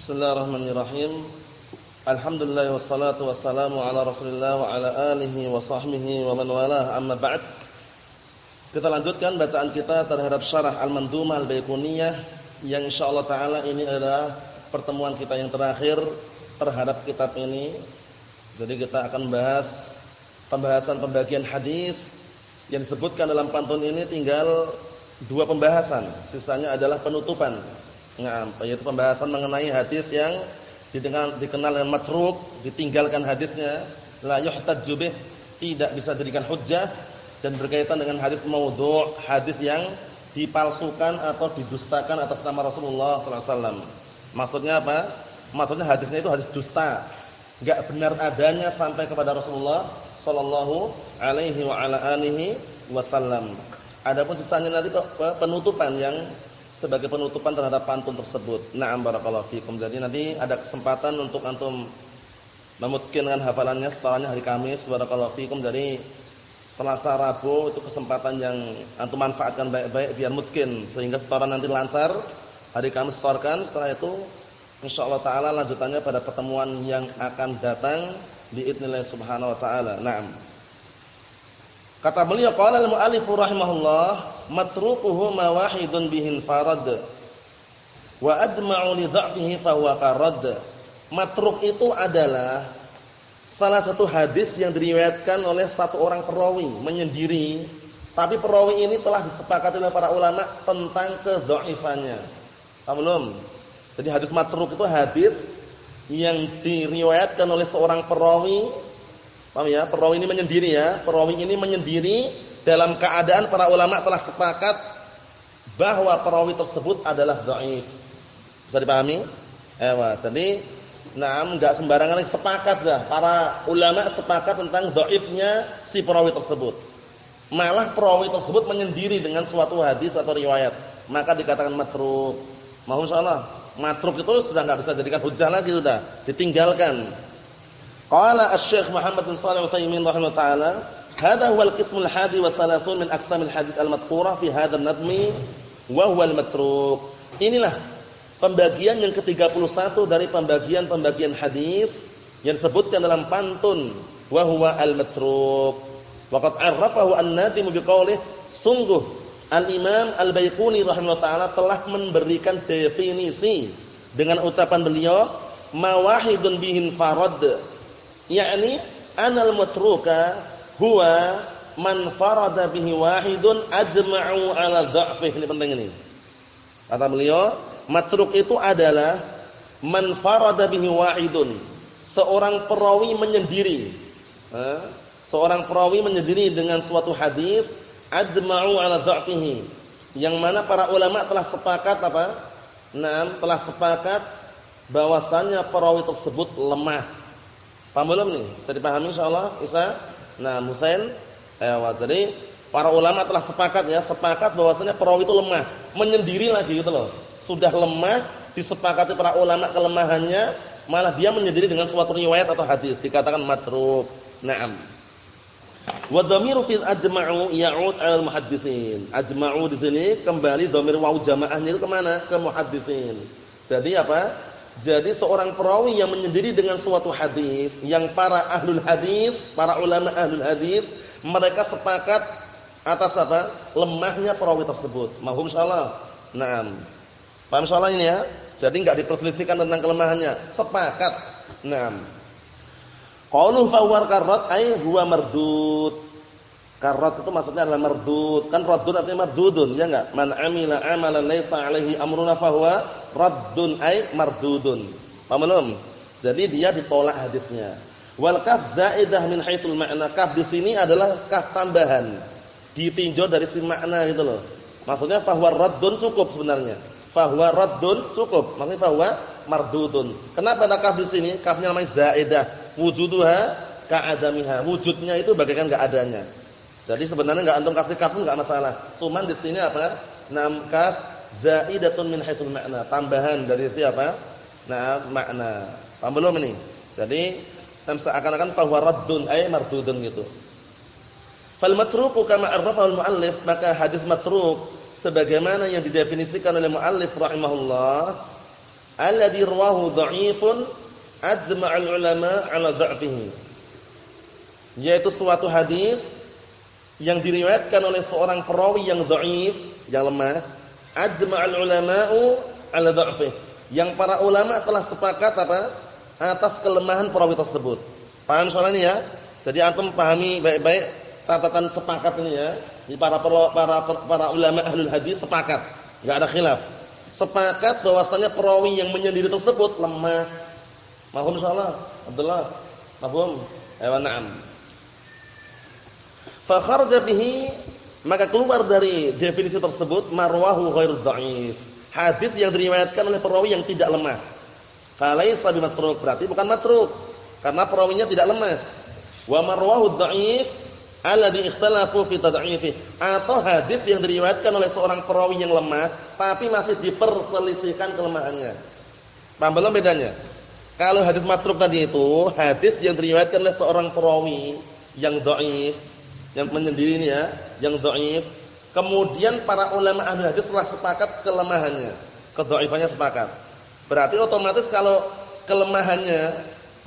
Bismillahirrahmanirrahim. Alhamdulillah wassalatu wassalamu ala Rasulillah wa ala alihi wa sahbihi wa man walah. Amma ba'd. Kita lanjutkan bacaan kita terhadap syarah Al-Mandumah Al-Baiquniyah yang insyaallah taala ini adalah pertemuan kita yang terakhir terhadap kitab ini. Jadi kita akan bahas pembahasan pembagian hadis yang disebutkan dalam pantun ini tinggal dua pembahasan, sisanya adalah penutupan. Nah, yaitu pembahasan mengenai hadis yang dikenal, dikenal dengan matruk, ditinggalkan hadisnya, la yuhtajju tidak bisa dijadikan hujjah dan berkaitan dengan hadis maudhu', hadis yang dipalsukan atau didustakan atas nama Rasulullah sallallahu alaihi wasallam. Maksudnya apa? Maksudnya hadisnya itu hadis dusta. Enggak benar adanya sampai kepada Rasulullah sallallahu alaihi wa ala alihi wasallam. Adapun sisanya nanti penutupan yang sebagai penutupan terhadap pantun tersebut. Na'am barakallahu fikum. Jadi nanti ada kesempatan untuk antum memutuskan dengan hafalannya setelahnya hari Kamis barakallahu fikum. Jadi Selasa Rabu itu kesempatan yang antum manfaatkan baik-baik biar mungkin sehingga setoran nanti lancar. Hari Kamis setorkan, setelah itu insyaallah taala lanjutannya pada pertemuan yang akan datang biidznillah subhanahu wa taala. Naam. Kata beliau qala al-mu'allif rahimahullah matrukuhu ma wahidun bihin farad wa ajma'u li dha'fihi fa huwa qarad. Matruk itu adalah salah satu hadis yang diriwayatkan oleh satu orang perawi menyendiri, tapi perawi ini telah disepakati oleh para ulama tentang kedhaifannya. Paham belum? Jadi hadis matruk itu hadis yang diriwayatkan oleh seorang perawi Paham ya? Perawi ini menyendiri ya. Perawi ini menyendiri dalam keadaan para ulama telah sepakat bahwa perawi tersebut adalah dhaif. Bisa dipahami? Ewa. Jadi, nah enggak sembarangan yang sepakat dah. Para ulama sepakat tentang dhaifnya si perawi tersebut. Malah perawi tersebut menyendiri dengan suatu hadis atau riwayat, maka dikatakan matruk. Mohon insyaallah, matruk itu sudah enggak bisa jadikan hujah lagi sudah, ditinggalkan. Qala Asy-Syaikh Muhammad bin Shalih Al-Utsaimin rahimahullah taala, "Hadha huwa al-qism al-hadi wa thalathun min aqsam al-hadits al-madhkurah fi hadha an-nadmi wa huwa al-matruk." Inilah pembagian yang ke-31 dari pembagian-pembagian hadis yang disebutkan dalam pantun wa huwa al-matruk. Waqad 'arrafahu an-nadim biqaulih sungguh Al-Imam Al-Baiquni rahimahullah taala telah memberikan definisi dengan ucapan beliau mawahidun bihin farad yakni anal matruka huwa man farada bihi wahidun ajma'u ala dha'fih. Ini penting ini. Kata beliau matruk itu adalah man farada bihi wahidun. Seorang perawi menyendiri. Seorang perawi menyendiri dengan suatu hadis ajma'u ala dha'fihi. Yang mana para ulama telah sepakat apa? Nah, telah sepakat bahwasannya perawi tersebut lemah Paham belum nih? Bisa dipahami insyaallah? Isa? Nah, Musain, eh, jadi para ulama telah sepakat ya, sepakat bahwasanya perawi itu lemah, menyendiri lagi gitu loh. Sudah lemah, disepakati para ulama kelemahannya, malah dia menyendiri dengan suatu riwayat atau hadis, dikatakan matruk. Naam. Wa dhamiru fi ajma'u ya'ud 'ala al-muhaddisin. Ajma'u di sini kembali dhamir wawu jamaahnya itu ke mana? Ke muhaddisin. Jadi apa? Jadi seorang perawi yang menyendiri dengan suatu hadis, yang para ahlul hadis, para ulama ahlul hadis, mereka sepakat atas apa? Lemahnya perawi tersebut. Mahum insyaallah. Naam. Paham insyaallah ini ya? Jadi enggak diperselisihkan tentang kelemahannya, sepakat. Naam. Qauluhu fawwar karrat ay huwa mardud. Karat itu maksudnya adalah mardud. Kan raddun artinya mardudun, ya enggak? Man amila amalan laisa alaihi amruna fahuwa raddun ay mardudun. Paham belum? Jadi dia ditolak hadisnya. Wal kaf zaidah min haitsul ma'na. Kaf di sini adalah kaf tambahan. Ditinjau dari si makna gitu loh. Maksudnya fahuwa raddun cukup sebenarnya. Fahuwa raddun cukup. Maksudnya fahuwa mardudun. Kenapa ada kaf di sini? Kafnya namanya zaidah. Wujuduha ka'adamiha. Wujudnya itu bagaikan enggak adanya. Jadi sebenarnya enggak antum kasih kaf pun enggak masalah. Cuman di sini apa? Nam kaf zaidatun min haitsul ma'na. Tambahan dari siapa? Nah, makna. Paham belum ini? Jadi seakan-akan bahwa raddun ay mardudun gitu. Fal matruku kama arrafahu al-muallif, maka hadis matruk sebagaimana yang didefinisikan oleh muallif rahimahullah alladhi rawahu dha'ifun ajma'al ulama 'ala dha'fihi. Yaitu suatu hadis yang diriwayatkan oleh seorang perawi yang dhaif, yang lemah, ajma'al ulama'u 'ala dha'fihi. Yang para ulama telah sepakat apa? atas kelemahan perawi tersebut. Paham soal ini ya? Jadi antum pahami baik-baik catatan sepakat ini ya. Di para para para ulama ahlul hadis sepakat, enggak ada khilaf. Sepakat bahwasanya perawi yang menyendiri tersebut lemah. Mahum insyaallah. Abdullah. Mahum. Ayo na'am. Fa bihi maka keluar dari definisi tersebut marwahu ghairu dhaif. Hadis yang diriwayatkan oleh perawi yang tidak lemah. Falaisa bimatruk berarti bukan matruk karena perawinya tidak lemah. Wa marwahu dha'if alladhi ikhtalafu fi tad'ifi atau hadis yang diriwayatkan oleh seorang perawi yang lemah tapi masih diperselisihkan kelemahannya. Paham belum bedanya? Kalau hadis matruk tadi itu hadis yang diriwayatkan oleh seorang perawi yang dhaif, yang menyendiri ini ya, yang dhaif, kemudian para ulama ahli hadis telah sepakat kelemahannya, kedhaifannya sepakat. Berarti otomatis kalau kelemahannya,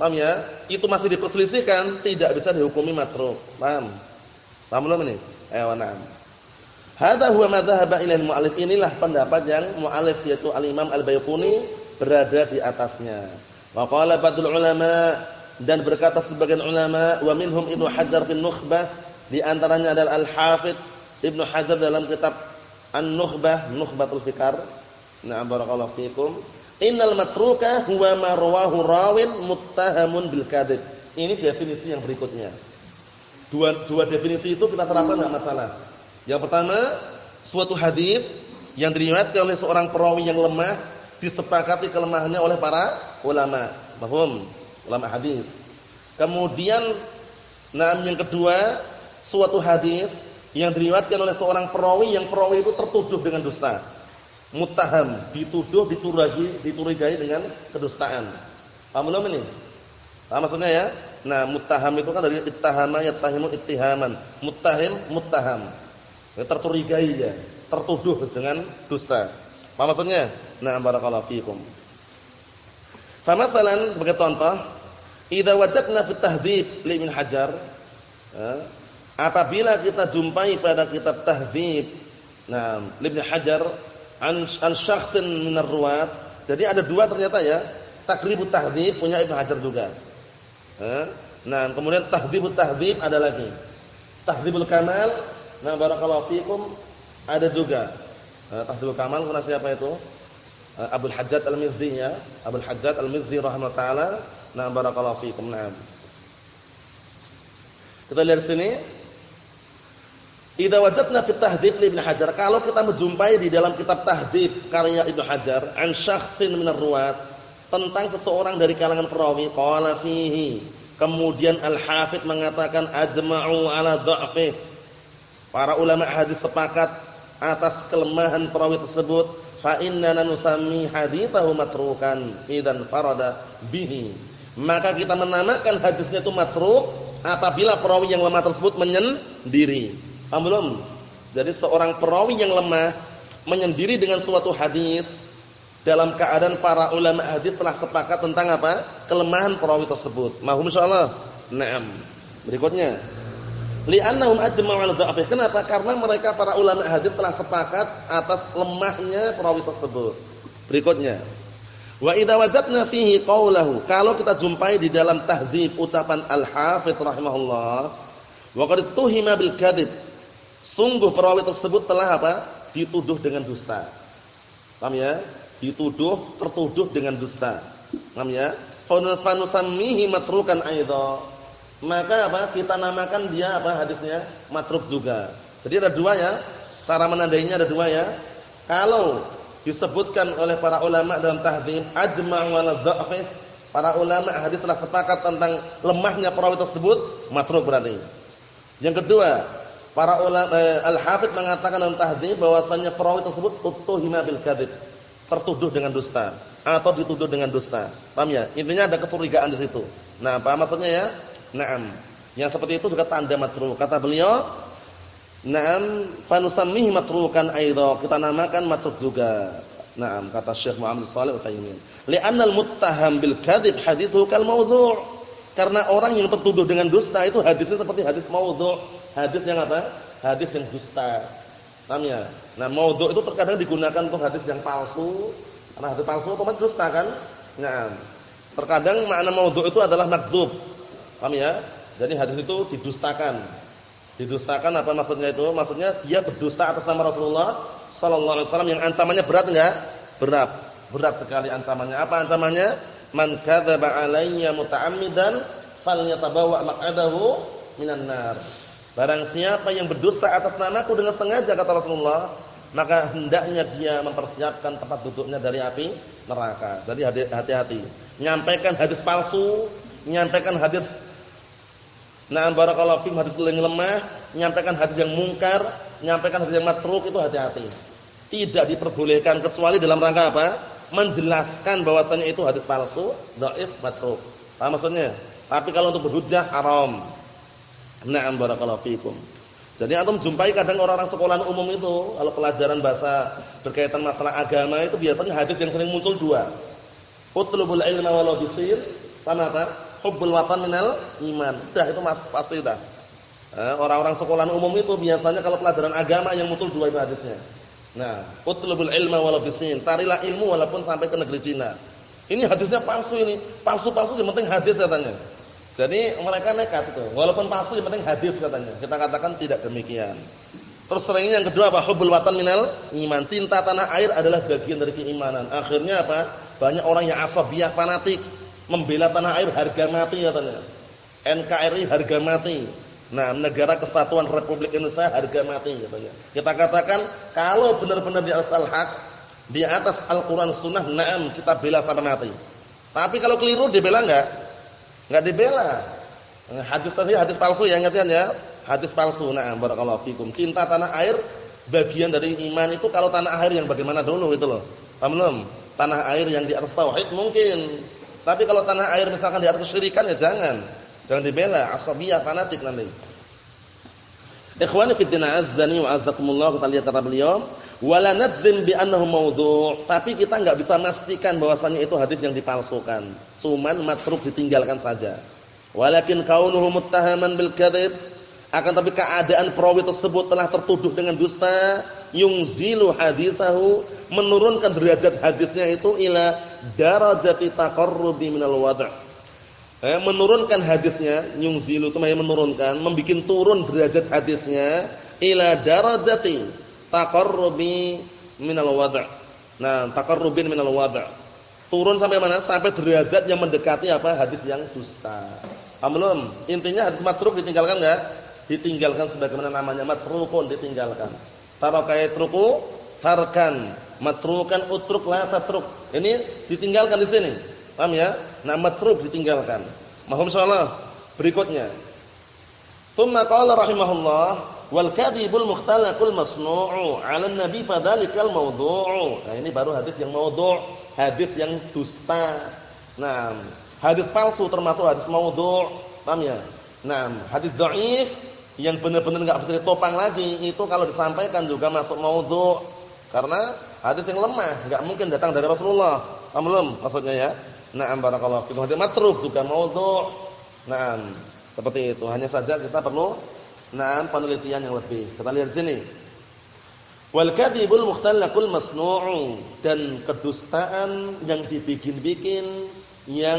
paham ya? Itu masih diperselisihkan, tidak bisa dihukumi matruk. Paham? Paham belum ini? Ayo na'am. Hadza huwa madzhab ilal mu'allif. Inilah pendapat yang mu'allif yaitu Al-Imam Al-Baiquni berada di atasnya. Wa qala ba'dul ulama dan berkata sebagian ulama wa minhum Ibnu Hajar bin Nukhbah di antaranya adalah Al-Hafidz Ibnu Hajar dalam kitab An-Nukhbah, Nukhbatul Fikar. Na'am barakallahu fikum. Innal matruka huwa marwahu rawin muttahamun bil kadhib. Ini definisi yang berikutnya. Dua dua definisi itu kita terapkan enggak masalah. Yang pertama, suatu hadis yang diriwayatkan oleh seorang perawi yang lemah disepakati kelemahannya oleh para ulama. Paham? Ulama hadis. Kemudian nah yang kedua, suatu hadis yang diriwayatkan oleh seorang perawi yang perawi itu tertuduh dengan dusta muttaham, dituduh, dicurigai, dicurigai dengan kedustaan. Paham belum ini? Paham maksudnya ya? Nah, muttaham itu kan dari ittahama yattahimu ittihaman. Muttahim, muttaham. Ya, tercurigai ya, tertuduh dengan dusta. Paham maksudnya? Nah, barakallahu fiikum. Famathalan sebagai contoh, idza wajadna fi tahdhib li min hajar, ya, apabila kita jumpai pada kitab tahdhib, nah, Ibnu Hajar an an syakhsin min ruwat Jadi ada dua ternyata ya. Takribut Tahdzib punya Ibnu Hajar juga. Nah, kemudian Tahdzibut Tahdzib ada lagi. Tahdzibul Kamal, nah barakallahu fikum ada juga. Tahdzibul Kamal kuna siapa itu? Abdul Hajjat Al-Mizzi ya. Abdul Hajjat Al-Mizzi rahimahullah taala. Nah barakallahu fikum. Nah. Kita lihat sini Idza wajadna fi tahdhib Ibnu Hajar, kalau kita menjumpai di dalam kitab tahdhib karya Ibnu Hajar an syakhsin min ruwat tentang seseorang dari kalangan perawi qala fihi. Kemudian Al-Hafidz mengatakan ajma'u ala dha'fi. Para ulama hadis sepakat atas kelemahan perawi tersebut. Fa inna nusammi hadithahu matrukan idan farada bihi. Maka kita menamakan hadisnya itu matruk apabila perawi yang lemah tersebut menyendiri Paham belum? Jadi seorang perawi yang lemah menyendiri dengan suatu hadis dalam keadaan para ulama hadis telah sepakat tentang apa? kelemahan perawi tersebut. Mahum insyaallah. Naam. Berikutnya. Li'annahum ajma'u 'ala dha'fi. Kenapa? Karena mereka para ulama hadis telah sepakat atas lemahnya perawi tersebut. Berikutnya. Wa idza wajadna fihi qawlahu. Kalau kita jumpai di dalam tahdhib ucapan Al-Hafidz rahimahullah, wa qad tuhima bil kadhib Sungguh perawi tersebut telah apa? Dituduh dengan dusta. Paham ya? Dituduh, tertuduh dengan dusta. Paham ya? Fanusammihi matrukan aidha. Maka apa? Kita namakan dia apa hadisnya? Matruk juga. Jadi ada dua ya. Cara menandainya ada dua ya. Kalau disebutkan oleh para ulama dalam tahdzib ajma' wa dha'fi, para ulama hadis telah sepakat tentang lemahnya perawi tersebut, matruk berarti. Yang kedua, Para ulama eh, Al-Hafidz mengatakan dalam tahdhib bahwasanya perawi tersebut utuhima bil kadzib, tertuduh dengan dusta atau dituduh dengan dusta. Paham ya? Intinya ada kecurigaan di situ. Nah, apa maksudnya ya? Naam. Yang seperti itu juga tanda matruk. Kata beliau, "Naam, fanusammihi matrukan aidha." Kita namakan matruk juga. Naam, kata Syekh Muhammad Shalih Utsaimin. Li'anna al-muttaham bil kadzib hadithu kal mawdhu'. Karena orang yang tertuduh dengan dusta itu hadisnya seperti hadis maudhu'. Hadis yang apa? Hadis yang dusta. Paham ya? Nah, maudhu' itu terkadang digunakan untuk hadis yang palsu. Karena hadis palsu otomatis dusta kan? Nah, terkadang makna maudhu' itu adalah makdzub. Paham ya? Jadi hadis itu didustakan. Didustakan apa maksudnya itu? Maksudnya dia berdusta atas nama Rasulullah sallallahu alaihi wasallam yang ancamannya berat enggak? Berat. Berat sekali ancamannya. Apa ancamannya? Man kadzaba alayya muta'ammidan falyatabawa maq'adahu minan nar. Barang siapa yang berdusta atas namaku dengan sengaja kata Rasulullah, maka hendaknya dia mempersiapkan tempat duduknya dari api neraka. Jadi hati-hati. Nyampaikan hadis palsu, nyampaikan hadis Nah, barakallahu fiikum hadis yang lemah, nyampaikan hadis yang mungkar, nyampaikan hadis yang matruk itu hati-hati. Tidak diperbolehkan kecuali dalam rangka apa? Menjelaskan bahwasanya itu hadis palsu, dhaif, matruk. Paham maksudnya? Tapi kalau untuk berhujjah haram. Na'am barakallahu fiikum. Jadi antum jumpai kadang orang-orang sekolah umum itu kalau pelajaran bahasa berkaitan masalah agama itu biasanya hadis yang sering muncul dua. Utlubul ilma walau bisir sama apa? hubbul watan minal iman. Sudah itu mas, pasti sudah. Eh, orang-orang sekolah umum itu biasanya kalau pelajaran agama yang muncul dua itu hadisnya. Nah, utlubul ilma walau bisin. Carilah ilmu walaupun sampai ke negeri Cina. Ini hadisnya palsu ini. Palsu-palsu yang penting hadis katanya. Jadi mereka nekat itu. Walaupun palsu yang penting hadis katanya. Kita katakan tidak demikian. Terus seringnya yang kedua apa? Hubbul watan minal iman. Cinta tanah air adalah bagian dari keimanan. Akhirnya apa? Banyak orang yang asabiyah fanatik membela tanah air harga mati katanya. NKRI harga mati. Nah, negara kesatuan Republik Indonesia harga mati katanya. Kita katakan kalau benar-benar di atas al-haq, di atas Al-Qur'an Sunnah, na'am kita bela sampai mati. Tapi kalau keliru dibela enggak? Enggak dibela. Hadis tadi hadis palsu ya ingatkan ya. Hadis palsu. Na'am barakallahu fikum. Cinta tanah air bagian dari iman itu kalau tanah air yang bagaimana dulu itu loh. Paham? Tanah air yang di atas tauhid mungkin tapi kalau tanah air misalkan di atas syirikan ya jangan. Jangan dibela, asabiyah fanatik nanti. Ikhwani fi din azzani wa azzakumullah kita lihat kata beliau, wala nadzim bi annahu maudhu'. Tapi kita enggak bisa memastikan bahwasanya itu hadis yang dipalsukan. Cuman matruk ditinggalkan saja. Walakin kaunuhu muttahaman bil kadzib akan tapi keadaan perawi tersebut telah tertuduh dengan dusta, yungzilu hadithahu, menurunkan derajat hadisnya itu ila darajati taqarrubi minal wad'. Eh, menurunkan hadisnya, yungzilu itu menurunkan, membikin turun derajat hadisnya ila darajati taqarrubi minal wad'. Nah, taqarrubin minal wad'. Turun sampai mana? Sampai derajat yang mendekati apa? Hadis yang dusta. Paham Intinya hadis matruk ditinggalkan enggak? ditinggalkan sebagaimana namanya matrukun ditinggalkan. Taraka yatruku tarkan, matrukan utruk la tatruk. Ini ditinggalkan di sini. Paham ya? Nah, matruk ditinggalkan. Mahum insyaallah. Berikutnya. Tsumma qala rahimahullah wal kadhibul mukhtalaqul masnu'u 'ala an-nabi fadzalikal mawdhu'u. Nah, ini baru hadis yang maudhu', hadis yang dusta. Nah, hadis palsu termasuk hadis maudhu'. Paham ya? Nah, hadis dhaif yang benar-benar enggak bisa ditopang lagi itu kalau disampaikan juga masuk maudhu karena hadis yang lemah enggak mungkin datang dari Rasulullah. Paham belum maksudnya ya? Na'am barakallahu fikum. Hadis matruk juga maudhu. Na'am. Seperti itu. Hanya saja kita perlu na'am penelitian yang lebih. Kita lihat sini. Wal kadhibul mukhtallaqul masnu'u dan kedustaan yang dibikin-bikin yang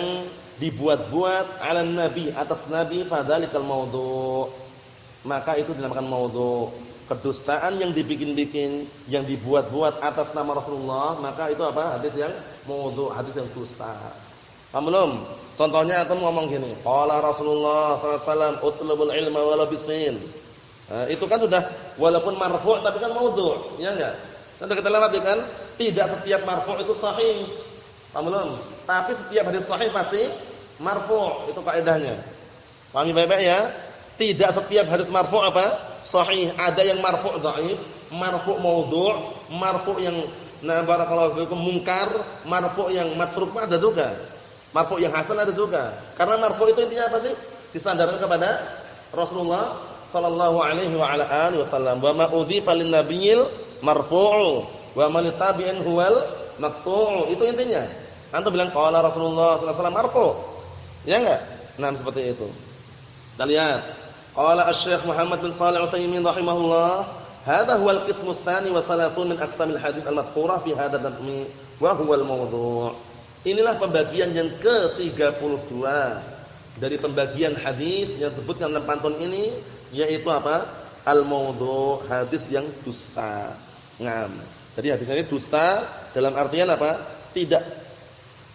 dibuat-buat ala nabi atas nabi fadzalikal maudhu' maka itu dinamakan maudhu. Kedustaan yang dibikin-bikin, yang dibuat-buat atas nama Rasulullah, maka itu apa? Hadis yang maudhu, hadis yang dusta. Paham belum? Contohnya antum ngomong gini, qala Rasulullah sallallahu alaihi wasallam utlubul ilma wala bisin. Nah, itu kan sudah walaupun marfu' tapi kan maudhu, ya enggak? Nanti kita lewati kan, tidak setiap marfu' itu sahih. Paham belum? Tapi setiap hadis sahih pasti marfu', itu kaidahnya. Pahami baik-baik ya? Tidak setiap hadis marfu' apa? Sahih. Ada yang marfu' dhaif, marfu' maudhu', marfu' yang na barakallahu fikum munkar, marfu' yang matruk ada juga. Marfu' yang hasan ada juga. Karena marfu' itu intinya apa sih? Disandarkan kepada Rasulullah sallallahu alaihi wa ala alihi wasallam. Wa ma udhifa lin nabiyil marfu'u wa man tabi'in huwal Maqtu'. Itu intinya. Antum bilang qala Rasulullah sallallahu alaihi wasallam marfu. Ya enggak? Nah, seperti itu. Kita lihat. Qala Asy-Syaikh Muhammad bin Shalih Al-Utsaimin rahimahullah, "Hadha huwa al-qismu ats-tsani wa salatun min aqsamil hadits al-madhkurah fi wa huwa al-mawdu'." Inilah pembagian yang ke-32 dari pembagian hadis yang disebutkan dalam pantun ini yaitu apa? Al-mawdu', hadis yang dusta. Ngam. Jadi hadis ini dusta dalam artian apa? Tidak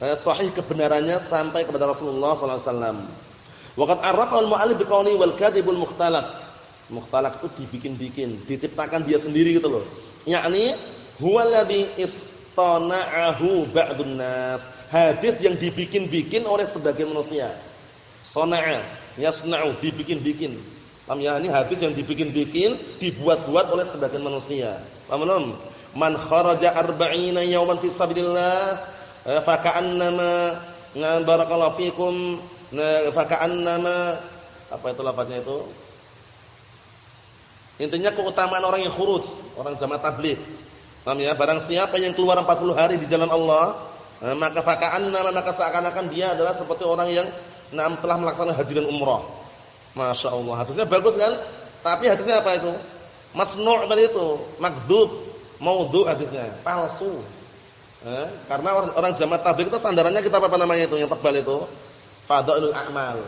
eh, sahih kebenarannya sampai kepada Rasulullah sallallahu alaihi wasallam. Waqad arrafa al-mu'allif biqauli wal kadhibul mukhtalaq. Mukhtalaq itu dibikin-bikin, diciptakan dia sendiri gitu loh. Yakni huwa alladhi istana'ahu ba'dun nas. Hadis yang dibikin-bikin oleh sebagian manusia. Sana'a, yasna'u, dibikin-bikin. Paham ya? Ini hadis yang dibikin-bikin, dibuat-buat oleh sebagian manusia. Paham belum? Man kharaja arba'ina yawman fi sabilillah eh, fa ka'annama barakallahu fikum faka'annama apa itu lafaznya itu? Intinya keutamaan orang yang khuruj, orang jamaah tabligh. Paham ya? Barang siapa yang keluar 40 hari di jalan Allah, nah, maka faka'annama maka seakan-akan dia adalah seperti orang yang nam telah melaksanakan haji dan umrah. Masya Allah. Hadisnya bagus kan? Tapi hadisnya apa itu? Masnu' tadi itu, makdzub, maudhu hadisnya, palsu. Eh, karena orang, orang jamaah tabligh itu sandarannya kita apa namanya itu yang tebal itu? fadailul a'mal.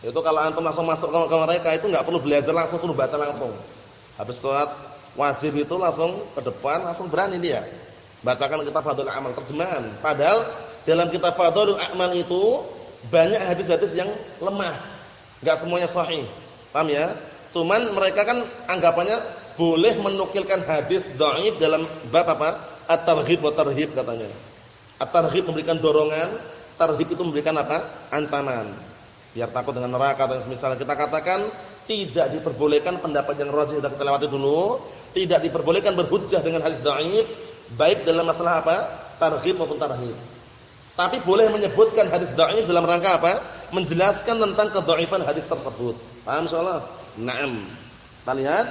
Itu kalau antum langsung masuk ke, mereka itu enggak perlu belajar langsung suruh baca langsung. Habis sholat wajib itu langsung ke depan langsung berani dia. Bacakan kitab Fadhilul Amal terjemahan. Padahal dalam kitab Fadhilul Amal itu banyak hadis-hadis yang lemah. Enggak semuanya sahih. Paham ya? Cuman mereka kan anggapannya boleh menukilkan hadis dhaif dalam bab apa? At-targhib wa tarhib katanya. At-targhib memberikan dorongan, Tarhib itu memberikan apa? Ancaman. Biar takut dengan neraka dan misalnya kita katakan tidak diperbolehkan pendapat yang rajih sudah kita lewati dulu, tidak diperbolehkan berhujjah dengan hadis dhaif baik dalam masalah apa? Tarhib maupun tarhib. Tapi boleh menyebutkan hadis dhaif dalam rangka apa? Menjelaskan tentang kedhaifan hadis tersebut. Paham insyaallah? Naam. Kita lihat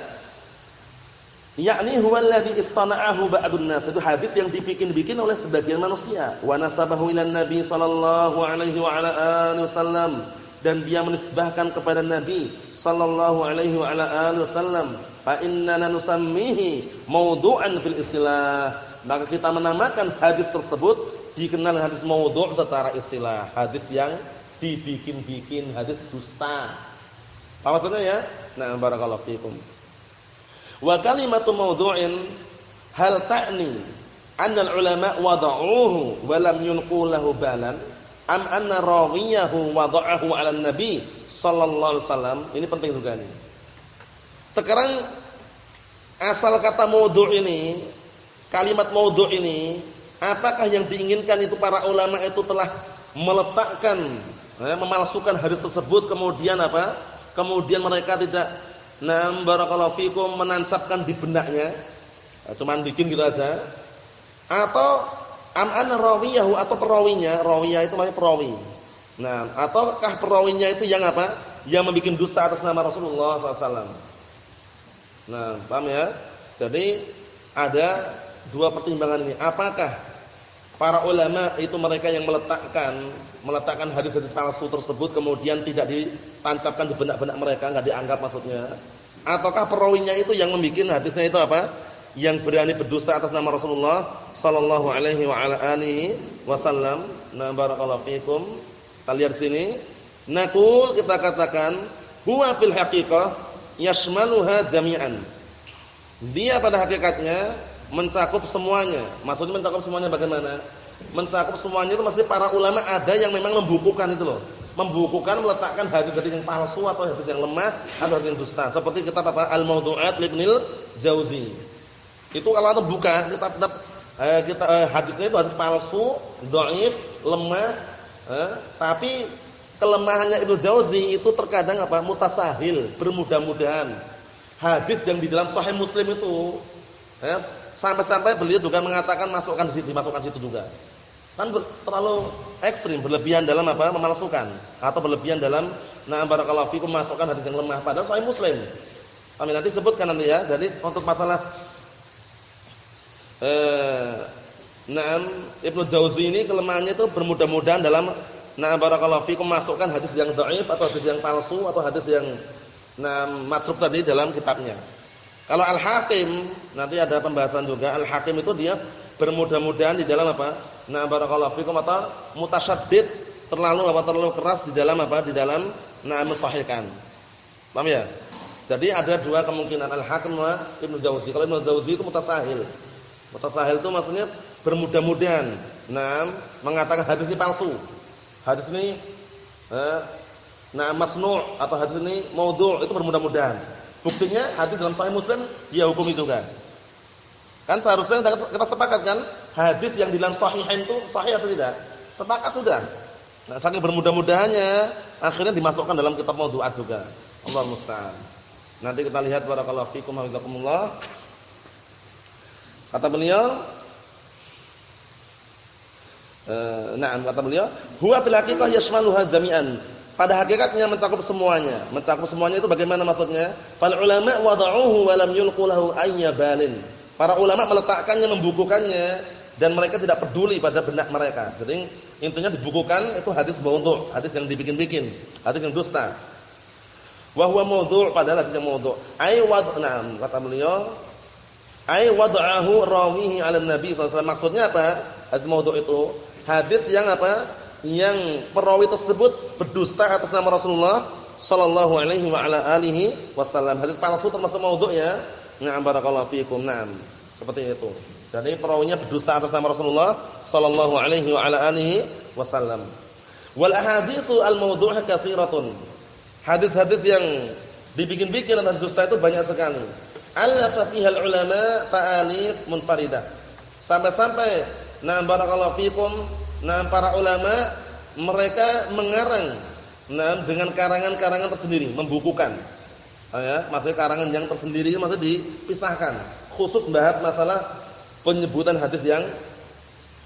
yakni huwa alladhi istana'ahu ba'dun nas itu hadis yang dibikin-bikin oleh sebagian manusia wa nasabahu ila nabi sallallahu alaihi wa ala alihi wasallam dan dia menisbahkan kepada nabi sallallahu alaihi wa ala alihi wasallam fa inna nusammihi mawdu'an fil istilah. Maka kita menamakan hadis tersebut dikenal hadis maudhu' secara istilah. Hadis yang dibikin-bikin hadis dusta. Apa maksudnya ya? Nah barakallahu fikum. Wa kalimatu mawdu'in hal ta'ni anna al-ulama wada'uhu wa lam yunqulahu balan am anna rawiyahu wada'ahu 'ala an-nabi sallallahu alaihi wasallam. Ini penting juga nih. Sekarang asal kata mawdu' ini, kalimat mawdu' ini, apakah yang diinginkan itu para ulama itu telah meletakkan eh, memalsukan hadis tersebut kemudian apa? Kemudian mereka tidak Nah, barakallahu fikum menansapkan di benaknya. Nah, cuman bikin gitu aja. Atau am anna rawiyahu atau perawinya, rawiyah itu namanya perawi. Nah, ataukah perawinya itu yang apa? Yang membuat dusta atas nama Rasulullah SAW. Nah, paham ya? Jadi ada dua pertimbangan ini. Apakah para ulama itu mereka yang meletakkan meletakkan hadis-hadis palsu tersebut kemudian tidak ditancapkan di benak-benak mereka enggak dianggap maksudnya? Ataukah perawinya itu yang membuat hadisnya itu apa? Yang berani berdusta atas nama Rasulullah sallallahu alaihi wa ala alihi wasallam. Na barakallahu fikum. Kita lihat sini. Naqul kita katakan huwa fil haqiqah yashmaluha jami'an dia pada hakikatnya mencakup semuanya. Maksudnya mencakup semuanya bagaimana? Mencakup semuanya itu maksudnya para ulama ada yang memang membukukan itu loh. Membukukan meletakkan hadis-hadis yang palsu atau hadis yang lemah atau hadis yang dusta. Seperti kitab apa? Al-Mawdu'at Ibnil Jauzi. Itu kalau kita buka kitab eh, kita eh, hadisnya itu hadis palsu, dhaif, lemah, eh, tapi kelemahannya Ibnu Jauzi itu terkadang apa? mutasahil, bermudah-mudahan. Hadis yang di dalam Sahih Muslim itu eh, Sampai-sampai beliau juga mengatakan masukkan di situ, masukkan situ juga. Kan terlalu ekstrim, berlebihan dalam apa? memalsukan atau berlebihan dalam na barakallahu fikum masukkan hadis yang lemah padahal sahih Muslim. Kami nanti sebutkan nanti ya. Jadi untuk masalah eh Naam Ibnu Jauzi ini kelemahannya itu bermudah-mudahan dalam nah barakallahu fikum masukkan hadis yang dhaif atau hadis yang palsu atau hadis yang nah matruk tadi dalam kitabnya. Kalau Al-Hakim nanti ada pembahasan juga Al-Hakim itu dia bermudah-mudahan di dalam apa? Nah barakallahu fikum atau mutasyaddid terlalu apa terlalu keras di dalam apa? Di dalam nah mensahihkan. Paham ya? Jadi ada dua kemungkinan Al-Hakim wa Ibnu Jauzi. Kalau Ibnu Jauzi itu mutasahil. Mutasahil itu maksudnya bermudah-mudahan. Nah, mengatakan hadis ini palsu. Hadis ini eh, nah masnu' atau hadis ini maudhu' itu bermudah-mudahan. Buktinya hadis dalam Sahih Muslim dia hukum itu kan. Kan seharusnya kita sepakat kan hadis yang di dalam sahihain itu sahih atau tidak? Sepakat sudah. Nah, saking bermudah-mudahannya akhirnya dimasukkan dalam kitab maudhu'at juga. Allah musta'an. Nanti kita lihat barakallahu fikum hafizakumullah. Kata beliau na'am kata beliau, huwa bil haqiqah yashmaluha zami'an. Pada hakikatnya mencakup semuanya. Mencakup semuanya itu bagaimana maksudnya? Fal ulama wada'uhu wa lam lahu ayyabalin. Para ulama meletakkannya, membukukannya dan mereka tidak peduli pada benak mereka. Jadi intinya dibukukan itu hadis maudhu', hadis yang dibikin-bikin, hadis yang dusta. Wa huwa maudhu' padahal hadis yang maudhu'. Ai wad'na kata beliau Ai wad'ahu rawihi 'ala nabi sallallahu alaihi Maksudnya apa? Hadis maudhu' itu hadis yang apa? Yang perawi tersebut berdusta atas nama Rasulullah sallallahu alaihi wa ala alihi wasallam. Hadis palsu termasuk maudhu' ya. Na'am barakallahu fiikum. Naam. Seperti itu. Jadi perawinya berdusta atas nama Rasulullah sallallahu alaihi wa ala alihi wasallam. Wal ahaditsu al maudhu'ah katsiratun. Hadis-hadis yang dibikin-bikin dan dusta itu banyak sekali. Allafa fihal ulama ta'alif munfaridah. Sampai-sampai nah barakallahu fikum, nah para ulama mereka mengarang nah dengan karangan-karangan tersendiri, membukukan. Ah, ya, maksudnya karangan yang tersendiri maksudnya dipisahkan. Khusus bahas masalah penyebutan hadis yang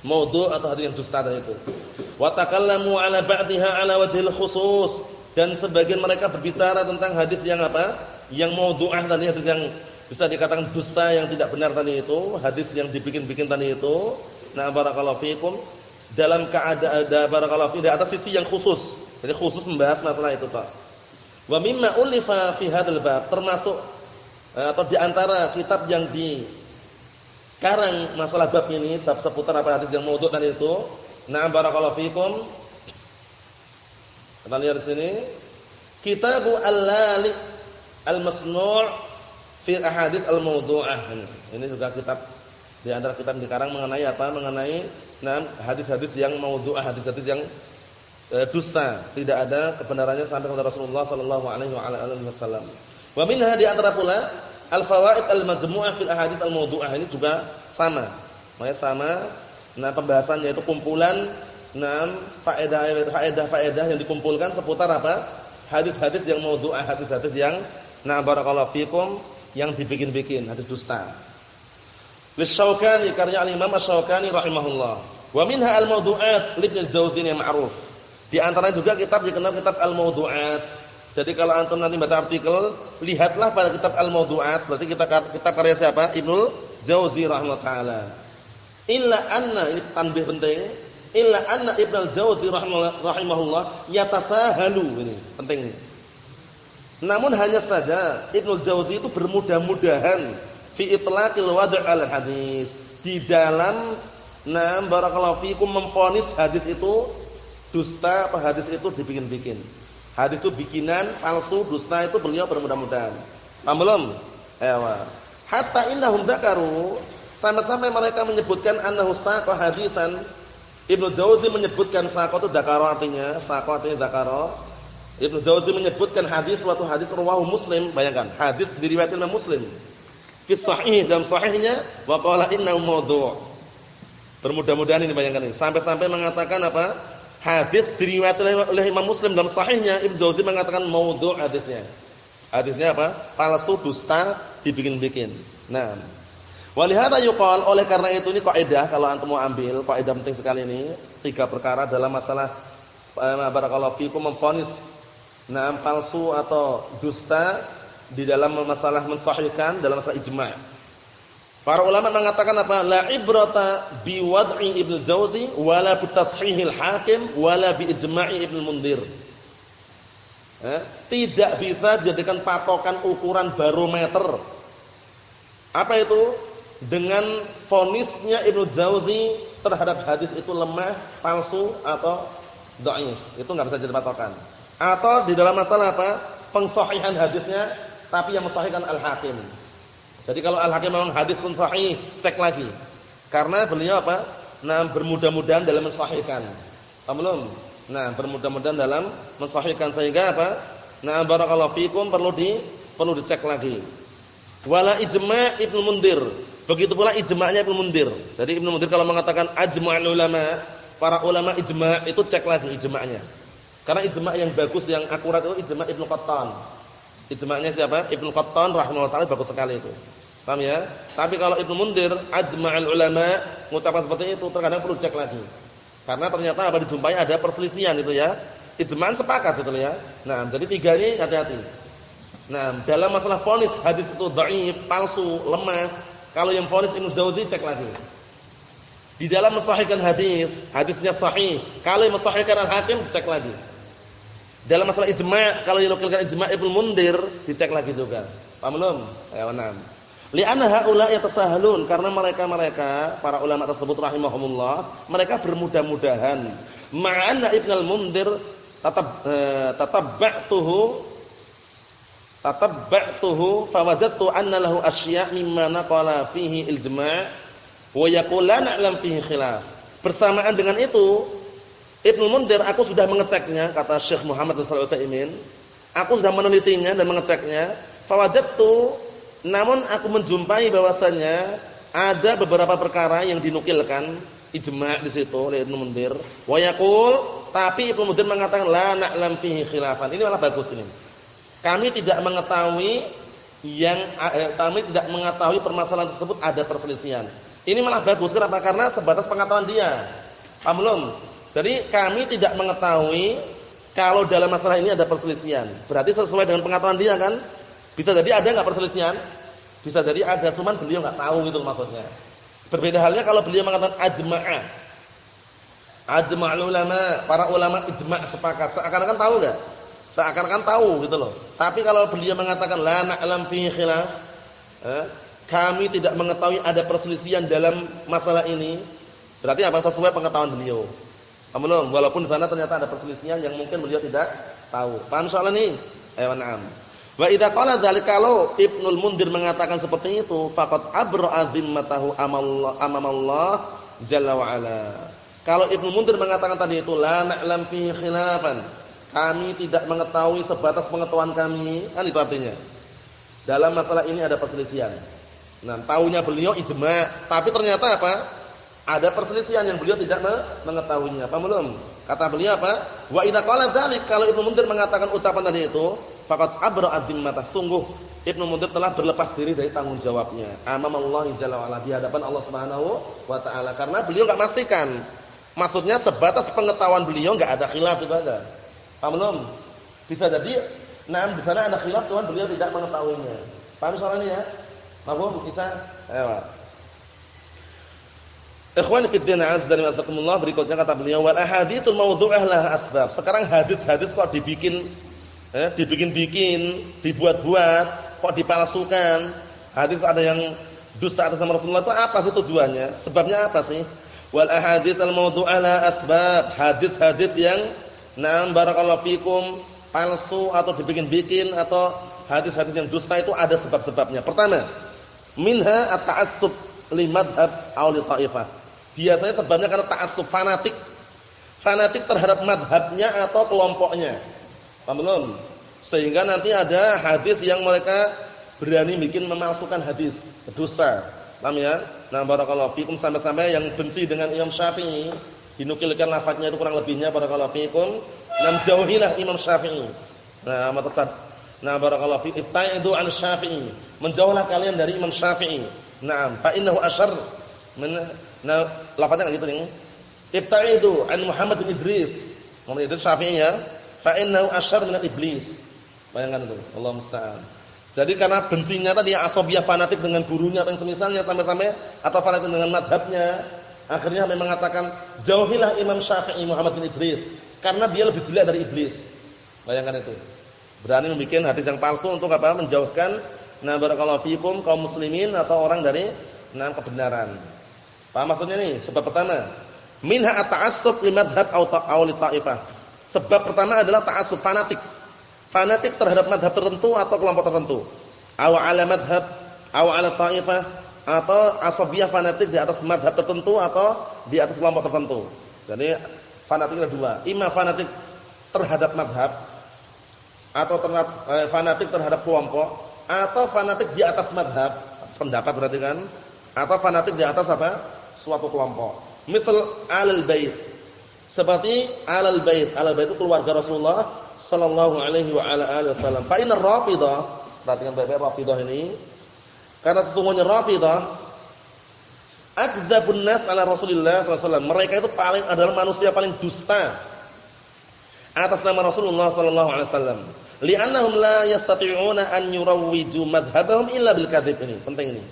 maudhu atau hadis yang dusta itu. Wa takallamu ala ba'dihha ala wajhil khusus dan sebagian mereka berbicara tentang hadis yang apa? Yang maudhu'ah tadi hadis yang bisa dikatakan dusta yang tidak benar tadi itu, hadis yang dibikin-bikin tadi itu. Nah, barakallahu fiikum dalam keadaan ada barakallahu fiikum di atas sisi yang khusus. Jadi khusus membahas masalah itu, Pak. Wa mimma ulifa fi hadzal bab termasuk eh, atau di antara kitab yang di karang masalah bab ini, bab seputar apa hadis yang maudhu' tadi itu. Nah, barakallahu fiikum. Kita lihat di sini. Kitabu Al-Lali Al-Masnu' fi ahadits al-mawdu'ah. Ini juga kitab di antara kitab dikarang mengenai apa? Mengenai enam hadis-hadis yang maudhu'ah, hadis-hadis yang e, dusta, tidak ada kebenarannya sampai kepada Rasulullah sallallahu alaihi wasallam. Wa di antara pula al-fawaid al-majmu'ah fil ahadits al-mawdu'ah ini juga sama. Makanya sama nah pembahasannya itu kumpulan enam faedah faedah faedah yang dikumpulkan seputar apa? Hadis-hadis yang maudhu'ah, hadis-hadis yang na barakallahu fikum yang dibikin-bikin hadis dusta. Lisyaukani karya al-Imam Asy-Syaukani rahimahullah. Wa minha al-mawdu'at li Ibnu Jauzi yang ma'ruf. Di antara juga kitab dikenal kitab al-mawdu'at. Jadi kalau antum nanti baca artikel, lihatlah pada kitab al-mawdu'at. Berarti kita kitab karya siapa? Ibnu Jauzi rahimahullah Illa anna ini tanbih penting. Illa anna Ibnu Jauzi rahimahullah yatasahalu ini penting namun hanya saja Ibnu Jauzi itu bermudah-mudahan fi itlaqil wad' al hadis di dalam nam barakallahu fikum memfonis hadis itu dusta apa hadis itu dibikin-bikin. Hadis itu bikinan, palsu, dusta itu beliau bermudah-mudahan. Paham belum? Ewa. Hatta innahum dzakaru sama-sama mereka menyebutkan annahu saqa hadisan Ibnu Jauzi menyebutkan saqa itu dakaro artinya, saqa artinya dakaro Ibnu Jauzi menyebutkan hadis suatu hadis rawahu Muslim, bayangkan, hadis diriwayatkan Muslim. Fi sahih dalam sahihnya wa qala innahu maudhu'. Bermudah-mudahan ini bayangkan ini. Sampai-sampai mengatakan apa? Hadis diriwayatkan oleh Imam Muslim dalam sahihnya Ibnu Jauzi mengatakan maudhu' hadisnya. Hadisnya apa? Palsu, dusta, dibikin-bikin. Nah, Walihada yuqal oleh karena itu ini kaidah kalau antum mau ambil kaidah penting sekali ini tiga perkara dalam masalah eh, barakallahu fikum memfonis nah palsu atau dusta di dalam masalah mensahihkan dalam masalah ijma'. Para ulama mengatakan apa? La ibrata bi wad'i Ibnu Jauzi wala bi tashihil hakim wala bi ijma'i Ibnu Mundir. Eh, tidak bisa dijadikan patokan ukuran barometer. Apa itu? Dengan fonisnya Ibnu Jauzi terhadap hadis itu lemah, palsu atau dhaif. Itu enggak bisa jadi patokan. Atau di dalam masalah apa? Pengsahihan hadisnya tapi yang mensahihkan Al-Hakim. Jadi kalau Al-Hakim memang hadis sun sahih, cek lagi. Karena beliau apa? Nah, bermudah-mudahan dalam mensahihkan. Paham belum? Nah, bermudah-mudahan dalam mensahihkan sehingga apa? Nah, barakallahu fikum perlu di perlu dicek lagi. Wala ijma' Ibnu Mundir. Begitu pula ijma'nya Ibnu Mundir. Jadi Ibnu Mundir kalau mengatakan ajma'ul ulama, para ulama ijma' itu cek lagi ijma'nya. Karena ijma' yang bagus yang akurat itu ijma' Ibnu Qattan. Ijma'nya siapa? Ibnu Qattan rahimahullah bagus sekali itu. Paham ya? Tapi kalau Ibnu Mundir ajma'al ulama mengucapkan seperti itu terkadang perlu cek lagi. Karena ternyata apa dijumpai ada perselisihan itu ya. Ijma'an sepakat gitu ya. Nah, jadi tiga ini hati-hati. Nah, dalam masalah fonis hadis itu dhaif, palsu, lemah. Kalau yang fonis Ibnu Jauzi cek lagi. Di dalam mensahihkan hadis, hadisnya sahih. Kalau yang mensahihkan Al-Hakim cek lagi. Dalam masalah ijma', kalau dinukilkan ijma' Ibnu Mundir, dicek lagi juga. Paham belum? Ya, enam. Li'anna haula yatasahalun karena mereka-mereka para ulama tersebut rahimahumullah, mereka bermudah-mudahan. Ma'anna Ibnu Mundir tatab eh, tatabba'tuhu tatabba'tuhu fawajadtu anna lahu asya' mimma naqala fihi ijma' wa yaqulu la fihi khilaf. Bersamaan dengan itu, Ibnu Mundir aku sudah mengeceknya kata Syekh Muhammad bin Shalih Utsaimin. Aku sudah menelitinya dan mengeceknya. Fawajadtu namun aku menjumpai bahwasanya ada beberapa perkara yang dinukilkan ijma' di situ oleh Ibnu Mundir. Wa tapi Ibnu Mundir mengatakan la na'lam fihi khilafan. Ini malah bagus ini. Kami tidak mengetahui yang eh, kami tidak mengetahui permasalahan tersebut ada perselisihan. Ini malah bagus kenapa? Karena sebatas pengetahuan dia. Paham? Jadi kami tidak mengetahui kalau dalam masalah ini ada perselisihan. Berarti sesuai dengan pengetahuan dia kan? Bisa jadi ada nggak perselisihan? Bisa jadi ada, cuman beliau nggak tahu gitu maksudnya. Berbeda halnya kalau beliau mengatakan ajma'a. Ajma'ul ulama, para ulama ijma' sepakat. Seakan-akan tahu enggak? Seakan-akan tahu gitu loh. Tapi kalau beliau mengatakan la na'lam fihi khilaf, eh, kami tidak mengetahui ada perselisihan dalam masalah ini, berarti apa sesuai pengetahuan beliau. Belum, walaupun di sana ternyata ada perselisihan yang mungkin beliau tidak tahu. Paham soal ini? Ayo na'am. Wa idza qala dzalika kalau Ibnul Mundir mengatakan seperti itu, faqad abra'a dhimmatahu amamallah jalla wa ala. Kalau Ibnu Mundir mengatakan tadi itu la na'lam fihi khilafan. Kami tidak mengetahui sebatas pengetahuan kami, kan itu artinya. Dalam masalah ini ada perselisihan. Nah, tahunya beliau ijma, tapi ternyata apa? Ada perselisihan yang beliau tidak mengetahuinya. Apa belum? Kata beliau apa? Wa idza qala dzalik kalau Ibnu Mundir mengatakan ucapan tadi itu, faqad abra'a mata Sungguh Ibnu Mundir telah berlepas diri dari tanggung jawabnya. Amamallahi jalla wa di hadapan Allah Subhanahu wa taala karena beliau enggak pastikan. Maksudnya sebatas pengetahuan beliau enggak ada khilaf itu aja. Paham belum? Bisa jadi nah di sana ada khilaf cuman beliau tidak mengetahuinya. Paham soalnya ya? Paham bisa? Ayo. Ikhwan fillah azza wa jalla berikutnya kata beliau wal ahaditsul mawdu'ah lah asbab. Sekarang hadis-hadis kok dibikin eh dibikin-bikin, dibuat-buat, kok dipalsukan. Hadis kok ada yang dusta atas nama Rasulullah itu apa sih tujuannya? Sebabnya apa sih? Wal ahaditsul mawdu'ah lah asbab. Hadis-hadis yang na'am barakallahu fikum palsu atau dibikin-bikin atau hadis-hadis yang dusta itu ada sebab-sebabnya. Pertama, minha at-ta'assub li madhhab aw li ta'ifah Biasanya sebabnya karena ta'assub fanatik. Fanatik terhadap madhabnya atau kelompoknya. Paham belum? Sehingga nanti ada hadis yang mereka berani bikin memalsukan hadis, dusta. Paham ya? Nah, barakallahu fikum sampai-sampai yang benci dengan Imam Syafi'i dinukilkan lafadznya itu kurang lebihnya barakallahu fikum, nam jauhilah Imam Syafi'i. Nah, tetap Nah, barakallahu fikum ibta'idu an Syafi'i. Menjauhlah kalian dari Imam Syafi'i. Naam, fa innahu asyarr Nah, lafaznya gitu nih. Ibta'idu an Muhammad bin Idris. Muhammad Idris Syafi'i ya. Fa innahu asyar min iblis. Bayangkan itu, Allah musta'an. Jadi karena bencinya tadi asobiyah fanatik dengan gurunya atau yang semisalnya sampai-sampai atau fanatik dengan madhabnya, akhirnya memang mengatakan jauhilah Imam Syafi'i Muhammad bin Idris karena dia lebih jelek dari iblis. Bayangkan itu. Berani membuat hadis yang palsu untuk apa? Menjauhkan nah barakallahu fikum kaum muslimin atau orang dari nah kebenaran. Paham maksudnya nih? Sebab pertama, minha at-ta'assub li madhhab aw li ta'ifah. Sebab pertama adalah ta'assub fanatik fanatik terhadap madhab tertentu atau kelompok tertentu. Aw ala madhab, aw ala ta'ifah atau asabiyah fanatik di atas madhab tertentu atau di atas kelompok tertentu. Jadi fanatik ada dua. Ima fanatik terhadap madhab atau terhadap, eh, fanatik terhadap kelompok atau fanatik di atas madhab pendapat berarti kan atau fanatik di atas apa suatu kelompok misal alal bait seperti alal bait alal bait itu keluarga Rasulullah sallallahu alaihi wa ala alihi wasallam. Fa inna Rafidah, perhatikan baik-baik Rafidah ini. Karena sesungguhnya Rafidah akdzabun nas ala Rasulillah sallallahu alaihi wasallam. Mereka itu paling adalah manusia paling dusta atas nama Rasulullah sallallahu alaihi wasallam. Li'annahum la yastati'una an yurawwiju madhhabahum illa bil kadzib ini. Penting ini.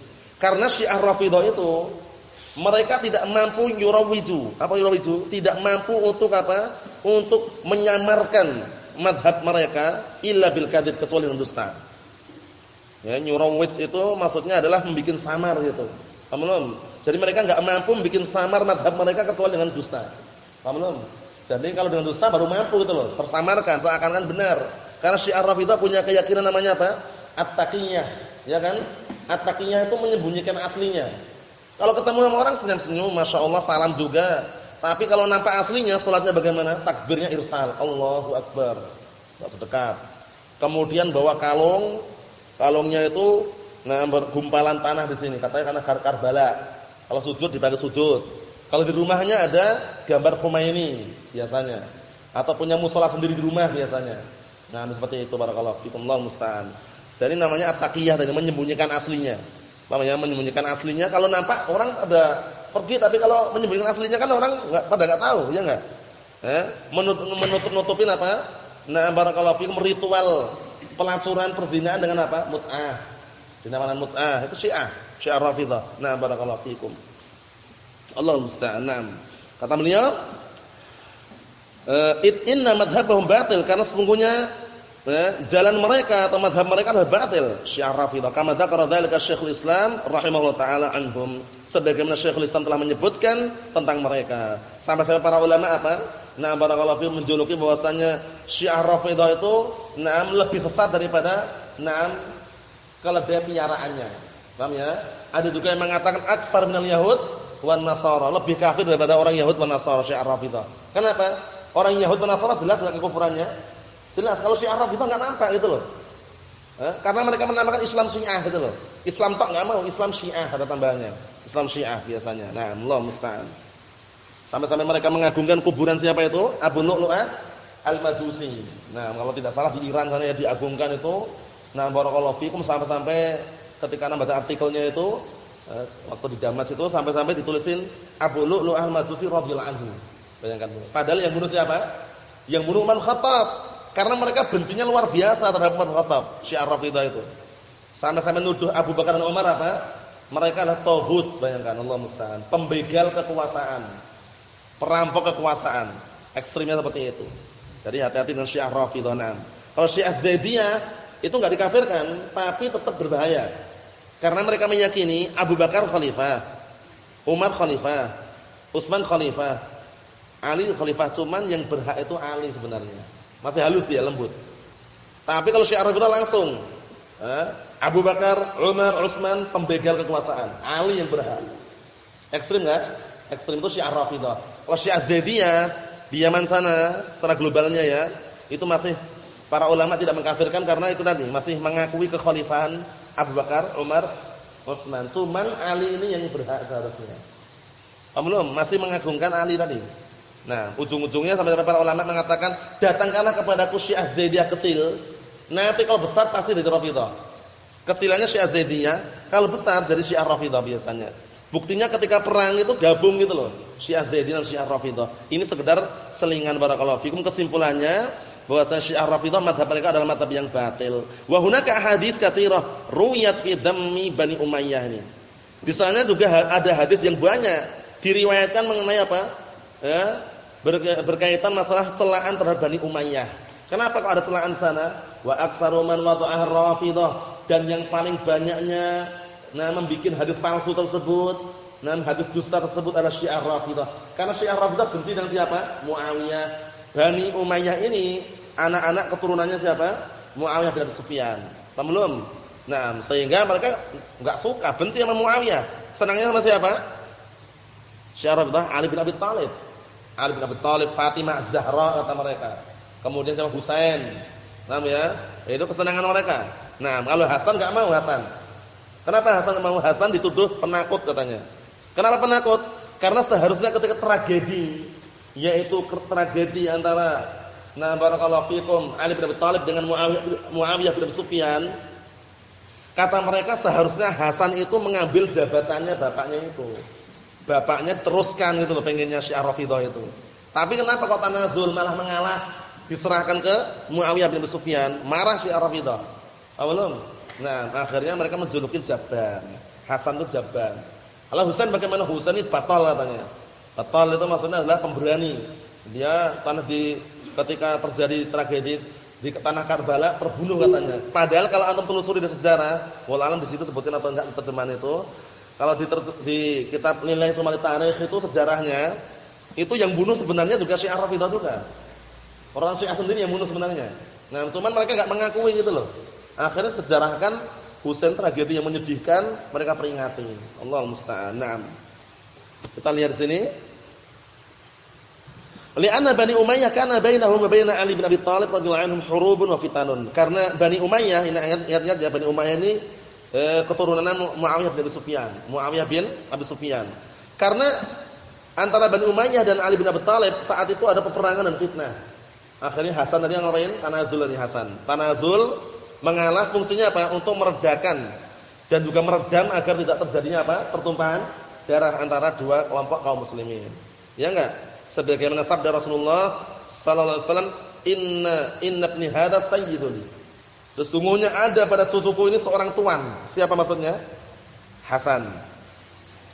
Karena Syiah Rafidah itu mereka tidak mampu yurawwiju. Apa yurawwiju? Tidak mampu untuk apa? Untuk menyamarkan madhab mereka illa bil kecuali dengan dusta. Ya, nyurawwij itu maksudnya adalah membuat samar gitu. Paham belum? Jadi mereka enggak mampu membuat samar madhab mereka kecuali dengan dusta. Paham? Jadi kalau dengan dusta baru mampu gitu loh, persamarkan seakan-akan benar. Karena Syiah Rafidhah punya keyakinan namanya apa? At-taqiyah, ya kan? At-taqiyah itu menyembunyikan aslinya. Kalau ketemu sama orang senyum-senyum, Masya Allah, salam juga. Tapi kalau nampak aslinya salatnya bagaimana? Takbirnya irsal. Allahu akbar. Enggak sedekat. Kemudian bawa kalung, kalungnya itu nah gumpalan tanah di sini. Katanya karena Kar Karbala. Kalau sujud dipakai sujud. Kalau di rumahnya ada gambar Khomeini biasanya. Atau punya musola sendiri di rumah biasanya. Nah, seperti itu barakallahu fikum Allah musta'an. Jadi namanya at-taqiyah menyembunyikan aslinya. Namanya menyembunyikan aslinya kalau nampak orang ada pergi tapi kalau menyembunyikan aslinya kan orang enggak pada enggak tahu, ya enggak? Eh, menutup-nutupin apa? Nah, barakallahu fikum ritual pelacuran perzinahan dengan apa? Mut'ah. Dinamakan mut'ah, itu Syiah, Syiah Rafidhah. Nah, barakallahu fikum. Allah musta'an. Kata beliau, eh, "It inna madhhabahum batil" karena sesungguhnya Jalan mereka atau madhab mereka adalah batil. Syiah Rafidah. Kama dzakara dzalika Syekhul Islam rahimahullah taala anhum. Sebagaimana Syekhul Islam telah menyebutkan tentang mereka. Sampai-sampai para ulama apa? Nah, barakallahu fi menjuluki bahwasanya Syiah Rafidah itu na'am lebih sesat daripada na'am keledai piaraannya. Paham ya? Ada juga yang mengatakan akfar minal yahud wan nasara, lebih kafir daripada orang Yahud wan Nasara Syiah Rafidah. Kenapa? Orang Yahud wan Nasara jelas enggak kekufurannya? Jelas kalau Syiah Rafidhah enggak nampak gitu loh. Eh, karena mereka menamakan Islam Syiah gitu loh. Islam tak enggak mau, Islam Syiah ada tambahannya. Islam Syiah biasanya. Nah, Allah musta'an. Sampai-sampai mereka mengagungkan kuburan siapa itu? Abu Lu'lu'ah Al-Majusi. Nah, kalau tidak salah di Iran sana ya diagungkan itu. Nah, barakallahu fikum sampai-sampai ketika baca artikelnya itu eh, waktu di Damas itu sampai-sampai ditulisin Abu Lu'lu'ah Al-Majusi radhiyallahu anhu. Bayangkan. Padahal yang bunuh siapa? Yang bunuh Umar Khattab. Karena mereka bencinya luar biasa terhadap Umar Khattab, Syiah Rafidah itu. Sampai-sampai nuduh Abu Bakar dan Umar apa? Mereka adalah tauhid, bayangkan Allah musta'an, pembegal kekuasaan, perampok kekuasaan. Ekstrimnya seperti itu. Jadi hati-hati dengan Syiah Rafidah. Nah, kalau Syiah Zaidiyah itu enggak dikafirkan, tapi tetap berbahaya. Karena mereka meyakini Abu Bakar khalifah, Umar khalifah, Utsman khalifah, Ali khalifah, cuman yang berhak itu Ali sebenarnya. Masih halus dia, lembut. Tapi kalau Syiah Rafidah langsung eh, Abu Bakar, Umar, Utsman pembegal kekuasaan. Ali yang berhak. Ekstrim enggak? Ekstrim itu Syiah Rafidah. Kalau Syiah Zaidiyah di Yaman sana, secara globalnya ya, itu masih para ulama tidak mengkafirkan karena itu tadi masih mengakui kekhalifahan Abu Bakar, Umar, Utsman. Cuman Ali ini yang berhak seharusnya. Belum, masih mengagungkan Ali tadi. Nah, ujung-ujungnya sampai para ulama mengatakan, datangkanlah kepadaku Syiah Zaidiyah kecil. Nanti kalau besar pasti dari Rafidhah. Kecilannya Syiah Zaidiyah, kalau besar jadi Syiah Rafidhah biasanya. Buktinya ketika perang itu gabung gitu loh. Syiah Zaidiyah dan Syiah Rafidhah. Ini sekedar selingan barakallahu fikum kesimpulannya bahwasanya Syiah Rafidhah madhab mereka adalah madhab yang batil. Wa hunaka hadits katsirah ruwiyat fi dammi Bani Umayyah ini. Di sana juga ada hadis yang banyak diriwayatkan mengenai apa? Ya, berkaitan masalah celaan terhadap Bani Umayyah. Kenapa kok ada celaan sana? Wa aktsaru man wada'ah Rafidhah dan yang paling banyaknya nah membuat hadis palsu tersebut, nah hadis dusta tersebut adalah Syiah Rafidhah. Karena Syiah Rafidhah benci dengan siapa? Muawiyah. Bani Umayyah ini anak-anak keturunannya siapa? Muawiyah bin Sufyan. Paham belum? Nah, sehingga mereka enggak suka, benci sama Muawiyah. Senangnya sama siapa? Syarabidah Ali bin Abi Thalib. Ali bin Abi Thalib, Fatimah Zahra kata mereka. Kemudian sama Husain. Paham ya? Itu kesenangan mereka. Nah, kalau Hasan enggak mau Hasan. Kenapa Hasan mau Hasan dituduh penakut katanya? Kenapa penakut? Karena seharusnya ketika tragedi yaitu tragedi antara Nah, barakallahu fikum Ali bin Abi Thalib dengan Muawiyah, Muawiyah bin Sufyan. Kata mereka seharusnya Hasan itu mengambil jabatannya bapaknya itu. Bapaknya teruskan gitu loh pengennya Syiah Rafidhah itu. Tapi kenapa kok tanazul malah mengalah diserahkan ke Muawiyah bin Sufyan? Marah Syiah Rafidhah. Awalum. Nah, akhirnya mereka menjuluki Jabban. Hasan itu Jabban. Allah Husain bagaimana Husain itu batal katanya. Batal itu maksudnya adalah pemberani. Dia tanah di ketika terjadi tragedi di tanah Karbala terbunuh katanya. Padahal kalau antum telusuri di sejarah, wal alam di situ sebutkan atau enggak terjemahan itu, kalau di, di kitab nilai itu tarikh itu sejarahnya itu yang bunuh sebenarnya juga Syiah Rafidhah juga. Orang Syiah sendiri yang bunuh sebenarnya. Nah, cuman mereka enggak mengakui gitu loh. Akhirnya sejarahkan Husain tragedi yang menyedihkan, mereka peringati. Allah musta'an. Kita lihat di sini. Li'anna Bani Umayyah kana bainahum wa bain Ali bin Abi Thalib radhiyallahu anhum hurubun wa fitanun. Karena Bani Umayyah ini ingat-ingat ya Bani Umayyah ini eh, Muawiyah bin Abi Sufyan. Muawiyah bin Abi Sufyan. Karena antara Bani Umayyah dan Ali bin Abi Thalib saat itu ada peperangan dan fitnah. Akhirnya Hasan tadi yang ngapain? Tanazul dari Hasan. Tanazul mengalah fungsinya apa? Untuk meredakan dan juga meredam agar tidak terjadinya apa? Pertumpahan darah antara dua kelompok kaum muslimin. Ya enggak? sebagaimana sabda Rasulullah sallallahu alaihi wasallam inna inna hadza sayyidun sesungguhnya ada pada cucuku ini seorang tuan. Siapa maksudnya? Hasan.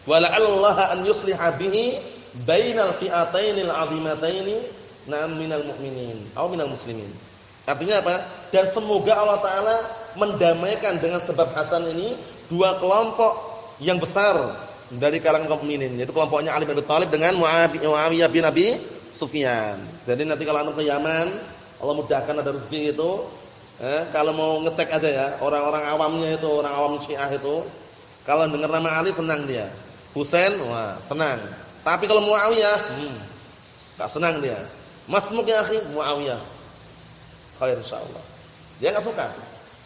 Wala Allah an yusliha bihi bainal fi'atainil 'azimataini na'am minal mu'minin atau minal muslimin. Artinya apa? Dan semoga Allah taala mendamaikan dengan sebab Hasan ini dua kelompok yang besar dari kalangan kaum mukminin yaitu kelompoknya Ali bin Abi Thalib dengan Muawiyah bin Abi Sufyan. Jadi nanti kalau antum ke Yaman, Allah mudahkan ada rezeki itu, eh, kalau mau ngecek aja ya, orang-orang awamnya itu, orang awam Syiah itu, kalau dengar nama Ali senang dia. Husain, wah, senang. Tapi kalau Muawiyah, hmm, enggak senang dia. Mas ya akhi Muawiyah. Khair insyaallah. Dia enggak suka.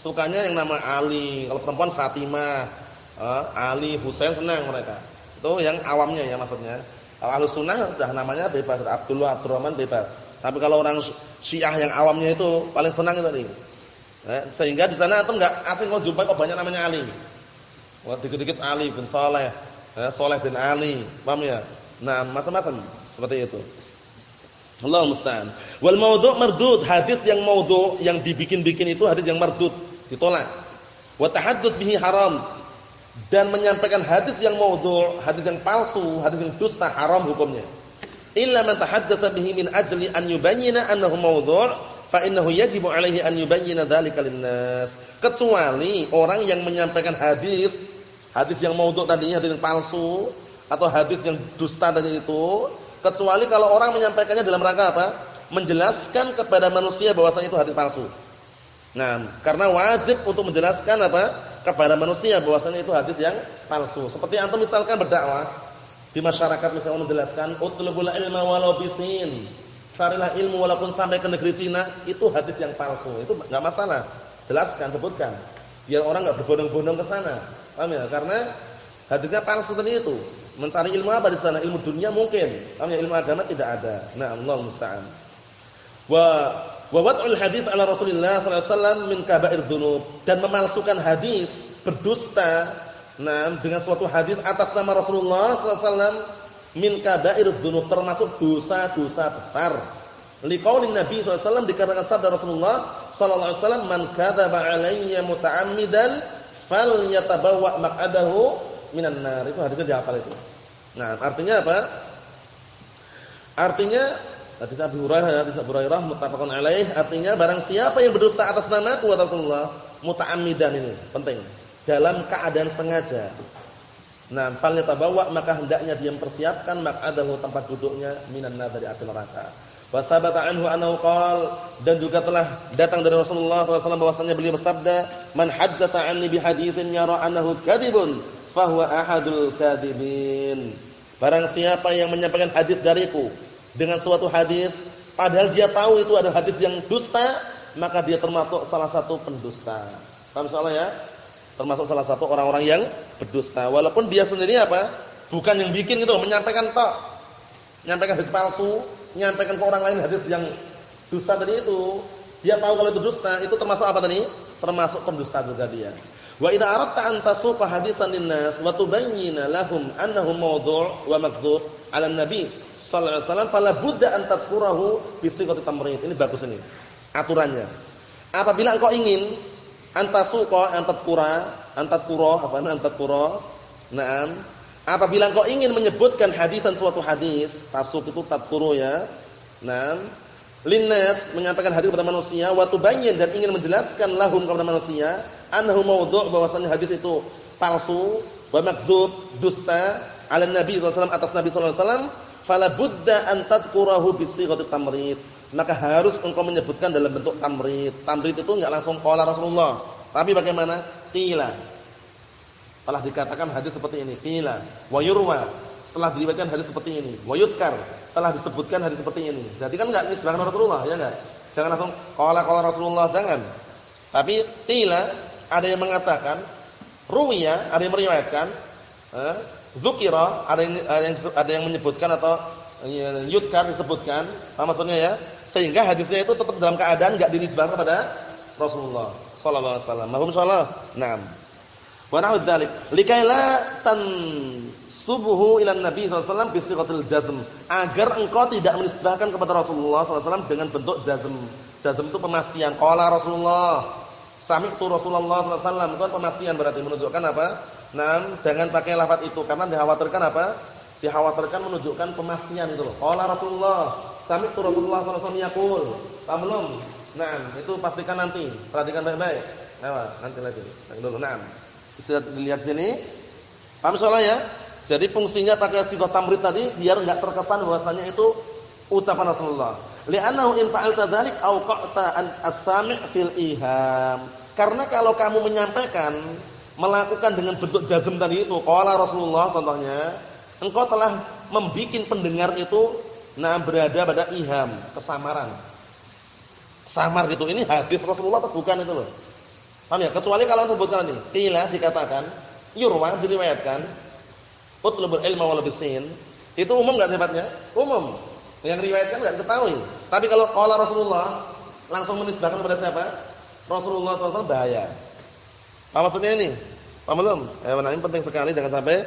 Sukanya yang nama Ali, kalau perempuan Fatimah, uh, Ali, Husain senang mereka. Itu yang awamnya ya maksudnya. Kalau Ahlus Sunnah sudah namanya bebas, Abdullah, Abdurrahman bebas. Tapi kalau orang Syiah yang awamnya itu paling senang itu tadi. Eh, sehingga di sana itu enggak asing kok jumpa kok banyak namanya Ali. Wah, dikit-dikit Ali bin Saleh, eh, Saleh bin Ali, paham ya? Nah, macam-macam seperti itu. Allah musta'an. Wal maudhu' mardud, hadis yang maudhu' yang dibikin-bikin itu hadis yang mardud, ditolak. Wa tahadduts bihi haram, dan menyampaikan hadis yang maudhu', hadis yang palsu, hadis yang dusta haram hukumnya. Illa man tahaddatsa bihi min ajli an yubayyana annahu maudhu' fa innahu yajibu alaihi an yubayyana dzalika linnas. Kecuali orang yang menyampaikan hadis, hadis yang maudhu' tadinya hadis yang palsu atau hadis yang dusta tadi itu, kecuali kalau orang menyampaikannya dalam rangka apa? Menjelaskan kepada manusia bahwasanya itu hadis palsu. Nah, karena wajib untuk menjelaskan apa? kepada manusia bahwasanya itu hadis yang palsu. Seperti antum misalkan berdakwah di masyarakat misalnya menjelaskan utlubul ilma walau bisin. Carilah ilmu walaupun sampai ke negeri Cina, itu hadis yang palsu. Itu enggak masalah. Jelaskan, sebutkan. Biar orang enggak berbondong-bondong ke sana. Paham ya? Karena hadisnya palsu tadi itu. Mencari ilmu apa di sana? Ilmu dunia mungkin. Paham ya? Ilmu agama tidak ada. Nah, Allah musta'an. Wa Wa wad'ul hadits ala Rasulillah sallallahu alaihi wasallam min kaba'ir dzunub dan memalsukan hadis, berdusta nah dengan suatu hadis atas nama Rasulullah sallallahu alaihi wasallam min kaba'ir dzunub termasuk dosa-dosa besar. Liqaulin Nabi SAW dikarenakan sabda Rasulullah sallallahu alaihi wasallam man kadzaba alayya muta'ammidan falyatabawwa maq'adahu minan nar. Itu hadisnya dihafal itu. Nah, artinya apa? Artinya hadis Abu Hurairah, hadis Abu Hurairah muttafaqun alaih, artinya barang siapa yang berdusta atas nama aku Rasulullah, muta'ammidan ini penting. Dalam keadaan sengaja. Nah, falyatabawwa maka hendaknya dia mempersiapkan maq'adahu tempat duduknya minan nar dari api neraka. Wa sabata anhu annahu dan juga telah datang dari Rasulullah SAW bahwasanya beliau bersabda, "Man haddatsa 'anni bi haditsin yara annahu kadhibun, fahuwa ahadul kadhibin." Barang siapa yang menyampaikan hadis dariku dengan suatu hadis padahal dia tahu itu adalah hadis yang dusta, maka dia termasuk salah satu pendusta. Paham soalnya ya? Termasuk salah satu orang-orang yang berdusta. Walaupun dia sendiri apa? Bukan yang bikin gitu, menyampaikan tok. Menyampaikan hadis palsu, menyampaikan ke orang lain hadis yang dusta tadi itu, dia tahu kalau itu dusta, itu termasuk apa tadi? Termasuk pendusta juga dia. Wa idza aradta an tasuqa haditsan linnas wa tubayyana lahum annahu mawdu' wa makdzub 'ala an-nabi sallallahu alaihi wasallam fala budda an tadhkurahu bi sighati tamrid. Ini bagus ini. Aturannya. Apabila engkau ingin antasuqa antadkura antadkura apa namanya antadkura Naam Apabila engkau ingin menyebutkan hadisan suatu hadis, tasuk itu tadkuru ya. Nah, linnas menyampaikan hadis kepada manusia wa tubayyin dan ingin menjelaskan lahum kepada manusia annahu maudhu' bahwasanya hadis itu palsu wa makdzub, dusta ala Nabi sallallahu atas Nabi sallallahu alaihi wasallam, fala budda an tadhkurahu bi sighati tamrid. Maka harus engkau menyebutkan dalam bentuk tamrid. Tamrid itu enggak langsung qala Rasulullah, tapi bagaimana? Qila telah dikatakan hadis seperti ini. Qila wa yurwa. Telah diriwayatkan hadis seperti ini. Wa yudkar. Telah disebutkan hadis seperti ini. Jadi kan enggak nisbahkan Rasulullah, ya enggak? Jangan langsung qala qala Rasulullah, jangan. Tapi qila ada yang mengatakan ruwiya, ada yang meriwayatkan eh, zukira, ada yang ada yang menyebutkan atau yudkar disebutkan. Apa maksudnya ya? Sehingga hadisnya itu tetap dalam keadaan enggak dinisbahkan kepada Rasulullah sallallahu alaihi wasallam. Mahum insyaallah. Naam. Wa na'ud dzalik likai la ila Nabi sallallahu alaihi wasallam jazm agar engkau tidak menisbahkan kepada Rasulullah sallallahu alaihi wasallam dengan bentuk jazm. Jazm itu pemastian. Qala Rasulullah, sami'tu Rasulullah sallallahu alaihi wasallam. Itu kan pemastian berarti menunjukkan apa? Nah, jangan pakai lafaz itu karena dikhawatirkan apa? Dikhawatirkan menunjukkan pemastian itu loh. Qala Rasulullah, sami'tu Rasulullah sallallahu alaihi wasallam yaqul. Nah, itu pastikan nanti. Perhatikan baik-baik. Nah, nanti lagi. Yang dulu. Nah. Bisa dilihat sini. Paham soalnya ya? Jadi fungsinya pakai sighah tamrid tadi biar enggak terkesan bahwasanya itu ucapan Rasulullah. Li'annahu in fa'alta dzalik awqa'ta an as-sami' fil iham. Karena kalau kamu menyampaikan melakukan dengan bentuk jazm tadi itu qala Rasulullah contohnya, engkau telah membuat pendengar itu nah berada pada iham, kesamaran. Samar gitu. Ini hadis Rasulullah atau bukan itu loh. Paham ya? Kecuali kalau sebutkan ini, qila dikatakan, yurwa diriwayatkan, utlubul ilma wal bisin, itu umum enggak sifatnya? Umum. Yang riwayatkan enggak ketahui. Tapi kalau qala Rasulullah langsung menisbahkan kepada siapa? Rasulullah SAW bahaya. Apa maksudnya ini? Paham belum? Eh, ini penting sekali jangan sampai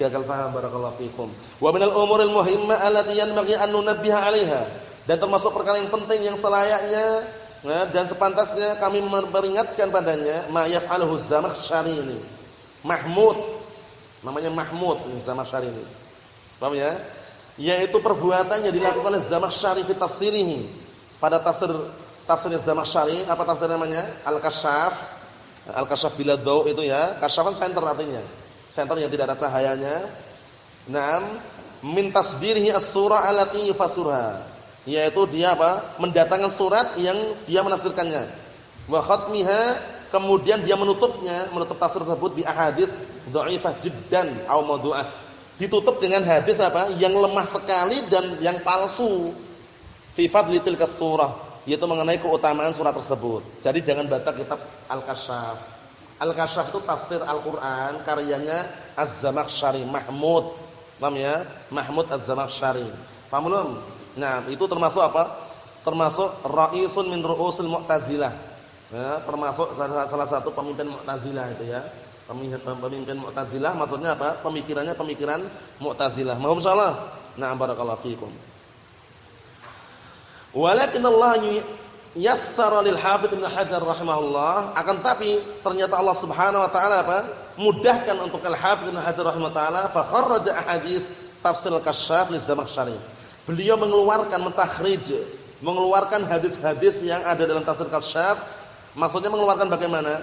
gagal paham barakallahu fikum. Wa minal umuril muhimmah allati yanbaghi an nunabbiha 'alaiha. Dan termasuk perkara yang penting yang selayaknya Nah, dan sepantasnya kami memperingatkan padanya ma yaf'aluhu Zamakhsyari ini. Mahmud. Namanya Mahmud Zamakhsyari ini. Paham ya? Yaitu perbuatan yang dilakukan oleh Zamakhsyari fi tafsirihi. Pada tafsir tafsirnya Zamakhsyari, apa tafsir namanya? Al-Kasyaf. Al-Kasyaf bila dau itu ya. Kasyaf kan center artinya. Center yang tidak ada cahayanya. Naam, min tasdirihi as-surah allati yufassirha yaitu dia apa? mendatangkan surat yang dia menafsirkannya. Wa khatmiha kemudian dia menutupnya, menutup tafsir tersebut bi ahadits dhaifah jiddan aw mawdu'ah. Ditutup dengan hadis apa? yang lemah sekali dan yang palsu. Fi fadli tilka surah, yaitu mengenai keutamaan surat tersebut. Jadi jangan baca kitab Al-Kasyaf. Al-Kasyaf itu tafsir Al-Qur'an karyanya Az-Zamakhsyari Mahmud. Paham ya? Mahmud Az-Zamakhsyari. Paham belum? Nah, itu termasuk apa? Termasuk raisun min ru'usil Mu'tazilah. Ya, termasuk salah satu pemimpin Mu'tazilah itu ya. Pemimpin, pemimpin Mu'tazilah maksudnya apa? Pemikirannya pemikiran Mu'tazilah. Mohon insyaallah. Nah, barakallahu fiikum. Walakin Allah yassara lil Hafidz Ibnu Hajar rahimahullah, akan tapi ternyata Allah Subhanahu wa taala apa? mudahkan untuk Al Hafidz Ibnu Hajar rahimahullah taala fa kharraja ahadits tafsir Al-Kasyaf li Zamakhsyari. Beliau mengeluarkan mentakhrij, mengeluarkan hadis-hadis yang ada dalam tafsir Kasyaf. Maksudnya mengeluarkan bagaimana?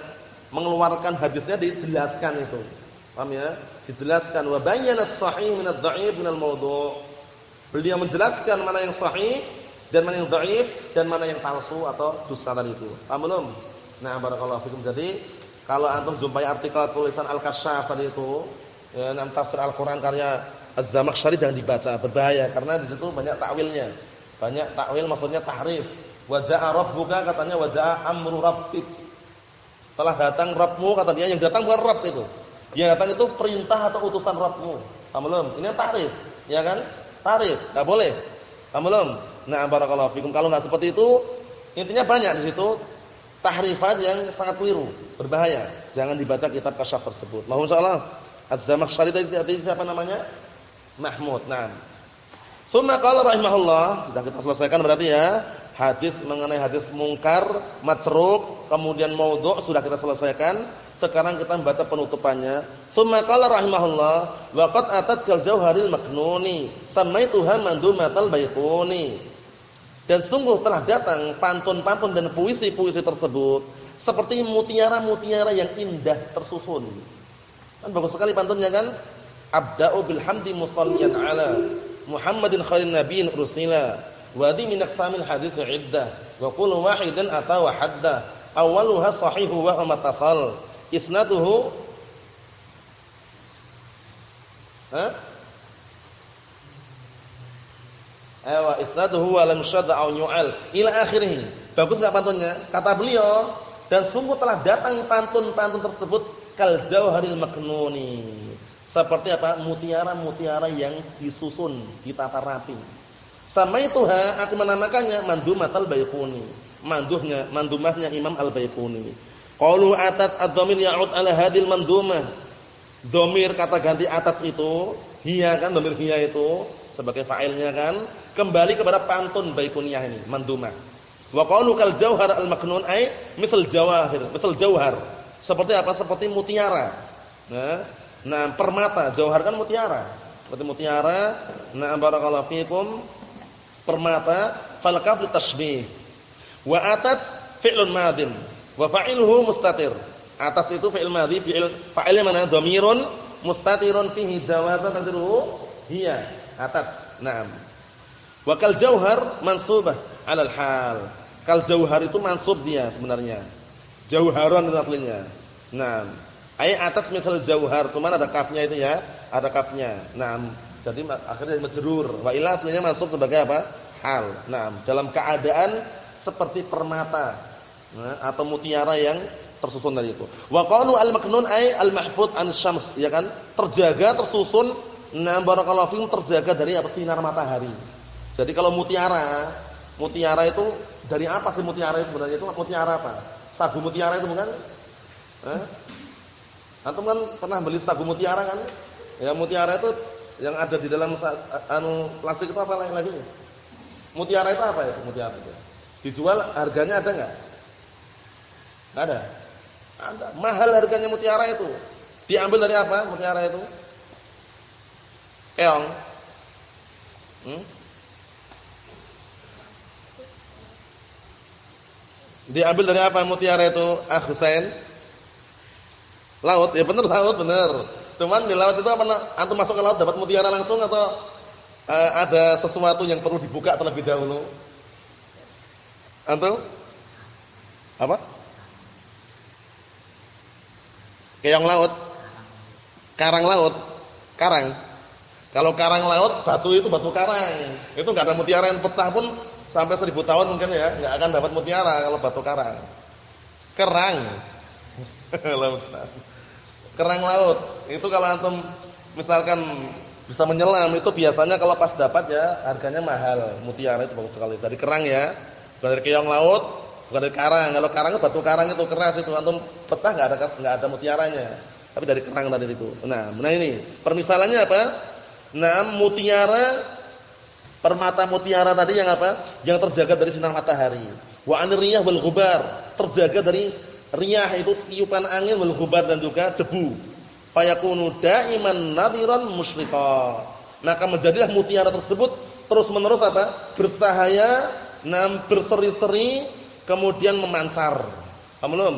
Mengeluarkan hadisnya dijelaskan itu. Paham ya? Dijelaskan wa bayyana as-sahih min ad-dha'if min al-mawdu'. Beliau menjelaskan mana yang sahih dan mana yang dhaif dan mana yang palsu atau dusta tadi itu. Paham belum? Nah, barakallahu fikum. Jadi, kalau antum jumpai artikel tulisan Al-Kasyaf tadi itu, ya, dalam tafsir Al-Qur'an karya Az-Zamakhsyari jangan dibaca, berbahaya karena di situ banyak takwilnya. Banyak takwil maksudnya tahrif. Wa ja'a rabbuka katanya wa ja'a amru rabbik. Telah datang Rabbmu kata dia yang datang bukan Rabb itu. Yang datang itu perintah atau utusan Rabbmu. Paham belum? Ini tahrif, ya kan? Tahrif, enggak boleh. Paham belum? Nah, barakallahu fikum. Kalau enggak seperti itu, intinya banyak di situ tahrifat yang sangat keliru, berbahaya. Jangan dibaca kitab kasyaf tersebut. Mohon insyaallah Az-Zamakhsyari tadi siapa namanya? Mahmud. Nah. Summa qala rahimahullah, sudah kita selesaikan berarti ya. Hadis mengenai hadis mungkar, matruk, kemudian maudhu' sudah kita selesaikan. Sekarang kita membaca penutupannya. Summa qala rahimahullah, wa qad atat kal jauharil maknuni, samaituha mandumatal baiquni. Dan sungguh telah datang pantun-pantun dan puisi-puisi tersebut seperti mutiara-mutiara yang indah tersusun. Kan bagus sekali pantunnya kan? Abda'u bilhamdi musalliyan ala Muhammadin khairin nabiyyin ursila wa di min aqsamil hadits iddah. Wa kullu wahidin ata wa hadda awwaluha sahihu wa matasal. Isnaduhu? Ha Ewa isnaduhu wa lam syadda aw yu'al ila akhirih. Bagus enggak pantunnya? Kata beliau, dan sungguh telah datang pantun-pantun tersebut kal jauharil maknuni seperti apa? Mutiara-mutiara yang disusun, ditata rapi. Sama itu ha, aku menamakannya Mandumatal Baiquni. Manduhnya, mandumahnya Imam Al-Baiquni. Qalu atat ad-dhamir ya'ud ala hadil mandumah. Domir kata ganti atas itu, hiya kan domir hiya itu sebagai fa'ilnya kan, kembali kepada pantun Baiquniyah ini, mandumah. Wa qalu kal jauhar al-maknun ay misal jawahir, misal jauhar. Seperti apa? Seperti mutiara. Nah, Nah, permata, jauhar kan mutiara. Seperti mutiara. Nah, barakallahu fikum. Permata, fal kaf tasbih. Wa atat fi'lun madin wa fa'iluhu mustatir. Atas itu fi'il madhi, fi'il fa'ilnya mana? Dhamirun mustatirun fihi jawazan taqdiruhu hiya. Atat. Naam. Wa kal jauhar mansubah 'ala al-hal. Kal jauhar itu mansub dia sebenarnya. Jauharan aslinya. Naam. Ai atas misal jauhar, cuman ada kafnya itu ya, ada kafnya. Nah, jadi akhirnya majrur. Wa ila aslinya masuk sebagai apa? Hal. Nah, dalam keadaan seperti permata nah, atau mutiara yang tersusun dari itu. Wa qalu al-maknun ay al-mahfud an syams, ya kan? Terjaga, tersusun, nah barakallahu terjaga dari apa sinar matahari. Jadi kalau mutiara, mutiara itu dari apa sih mutiara itu sebenarnya itu mutiara apa? Sagu mutiara itu bukan? Eh? Antum kan pernah beli sagu mutiara kan? Ya mutiara itu yang ada di dalam anu plastik itu apa lagi? Mutiara itu apa ya mutiara itu? Dijual harganya ada enggak? Enggak ada. Ada. Mahal harganya mutiara itu. Diambil dari apa mutiara itu? Keong. Hmm? Diambil dari apa mutiara itu? Husain. Laut, ya benar laut benar. Cuman di laut itu apa? Antum masuk ke laut dapat mutiara langsung atau uh, ada sesuatu yang perlu dibuka terlebih dahulu? Antum? Apa? Keong laut. Karang laut. Karang. Kalau karang laut, batu itu batu karang. Itu enggak ada mutiara yang pecah pun sampai seribu tahun mungkin ya, enggak akan dapat mutiara kalau batu karang. Kerang. Kerang laut. Itu kalau antum misalkan bisa menyelam itu biasanya kalau pas dapat ya harganya mahal. Mutiara itu bagus sekali. Dari kerang ya. Bukan dari keong laut, bukan dari karang. Kalau karang itu batu karang itu keras itu antum pecah enggak ada enggak ada mutiaranya. Tapi dari kerang tadi itu. Nah, nah ini permisalannya apa? Nah, mutiara Permata mutiara tadi yang apa? Yang terjaga dari sinar matahari. Wa aniriyah wal ghubar, terjaga dari riyah itu tiupan angin wal ghubar dan juga debu. Fayakunu daiman nadiran musyriqa. Maka menjadilah mutiara tersebut terus-menerus apa? Bercahaya, nam berseri-seri, kemudian memancar. Paham belum?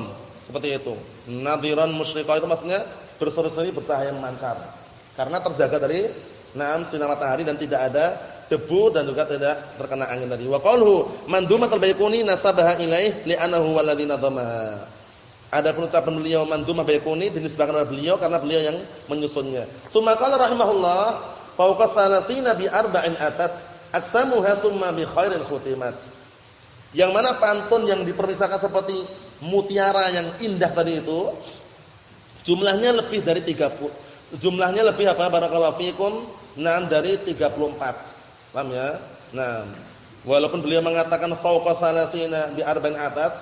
Seperti itu. Nadiran musyriqa itu maksudnya berseri-seri bercahaya memancar. Karena terjaga dari nam sinar matahari dan tidak ada debu dan juga tidak terkena angin tadi. Wa qaluhu mandumatul baykuni nasabaha ilaih li'annahu walladzi nadhamaha. Ada ucapan beliau mandumah baykuni dinisbahkan oleh beliau karena beliau yang menyusunnya. Summa qala rahimahullah fawqa salatina bi arba'in atat aksamuha summa bi khairil khutimat. Yang mana pantun yang dipermisalkan seperti mutiara yang indah tadi itu jumlahnya lebih dari 30 jumlahnya lebih apa barakallahu fikum 6 dari 34 Paham ya? Nah, walaupun beliau mengatakan fauqa salatina bi arba'in atat,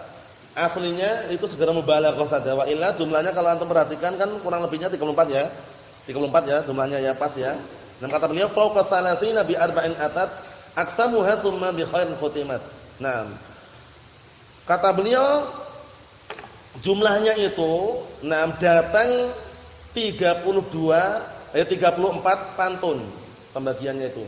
aslinya itu segera mubalaghah saja. Wa illa jumlahnya kalau antum perhatikan kan kurang lebihnya 34 ya. 34 ya jumlahnya ya pas ya. Nah, kata beliau fauqa salatina bi arba'in atat, aksamuha thumma bi khairin khutimat. Nah, kata beliau jumlahnya itu nah datang 32 eh 34 pantun pembagiannya itu.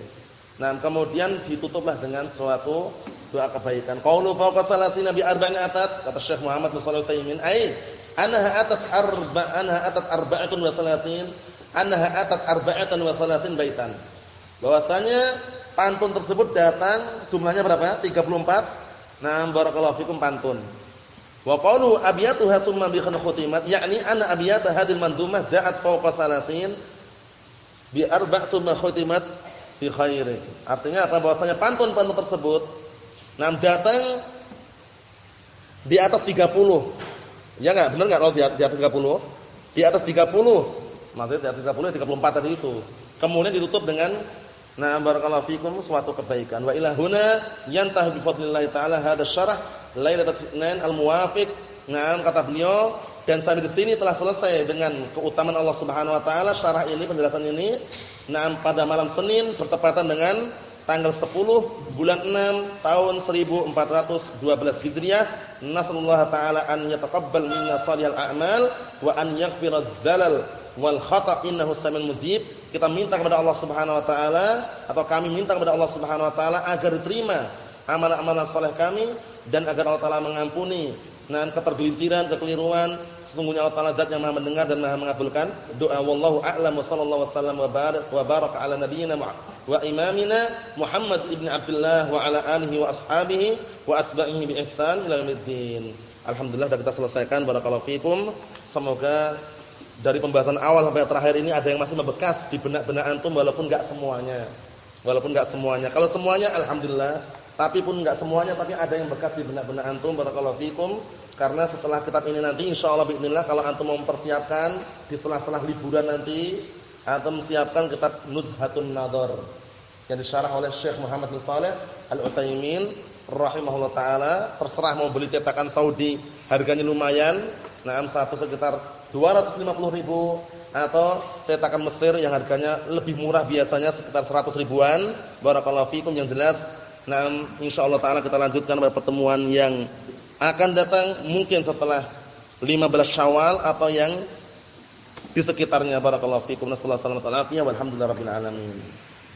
Nah, kemudian ditutuplah dengan suatu doa kebaikan. Qaulu fawqa salatina bi arba'in atat kata Syekh Muhammad bin Shalih Al-Utsaimin, ai anha atat arba anha atat arba'atun wa salatin, anha atat arba'atan wa salatin baitan. Bahwasanya pantun tersebut datang jumlahnya berapa? 34. Nah, barakallahu fikum pantun. Wa qalu abiyatuha thumma bi khutimat, yakni anna abiyata hadil mandumah ja'at fawqa salatin bi arba' thumma khutimat fi khairi. Artinya apa? Bahwasanya pantun-pantun tersebut nah datang di atas 30. Ya enggak? Benar enggak kalau di atas 30? Di atas 30. Maksudnya di atas 30 ya 34 tadi itu. Kemudian ditutup dengan Nah barakallahu fikum suatu kebaikan. Wa ila huna yantahi bi fadlillah taala hada syarah lailatul Itsnain al-muwafiq. Nah kata beliau dan sampai di sini telah selesai dengan keutamaan Allah Subhanahu wa taala syarah ini penjelasan ini Nah, pada malam Senin bertepatan dengan tanggal 10 bulan 6 tahun 1412 Hijriah. Nasallahu taala an yataqabbal minna shalihal a'mal wa an yaghfiraz zalal wal khata' innahu samiul mujib. Kita minta kepada Allah Subhanahu wa taala atau kami minta kepada Allah Subhanahu wa taala agar diterima amalan-amalan saleh kami dan agar Allah taala mengampuni nah ketergelinciran, kekeliruan Sesungguhnya Allah Taala zat yang Maha mendengar dan Maha mengabulkan doa. Wallahu a'lam wa sallallahu wasallam wa barak wa baraka ala nabiyyina wa imamina Muhammad ibn Abdullah wa ala alihi wa ashabihi wa atba'ihi bi ihsan ila yaumiddin. Alhamdulillah sudah kita selesaikan barakallahu fikum. Semoga dari pembahasan awal sampai terakhir ini ada yang masih membekas di benak-benak antum walaupun enggak semuanya. Walaupun enggak semuanya. Kalau semuanya alhamdulillah, tapi pun enggak semuanya tapi ada yang bekas di benak-benak antum barakallahu fikum. Karena setelah kitab ini nanti insyaallah bismillah kalau antum mau mempersiapkan di sela-sela liburan nanti antum siapkan kitab Nuzhatun Nadhar yang disyarah oleh Syekh Muhammad bin Shalih Al-Utsaimin rahimahullah taala. Terserah mau beli cetakan Saudi, harganya lumayan. Nah, satu sekitar 250 ribu atau cetakan Mesir yang harganya lebih murah biasanya sekitar 100 ribuan. Barakallahu fikum yang jelas. Nah, insyaallah taala kita lanjutkan pada pertemuan yang akan datang mungkin setelah 15 Syawal atau yang di sekitarnya. Barakallahu fikum. Nasallahu alaihi wasallam wa alhamdulillah rabbil alamin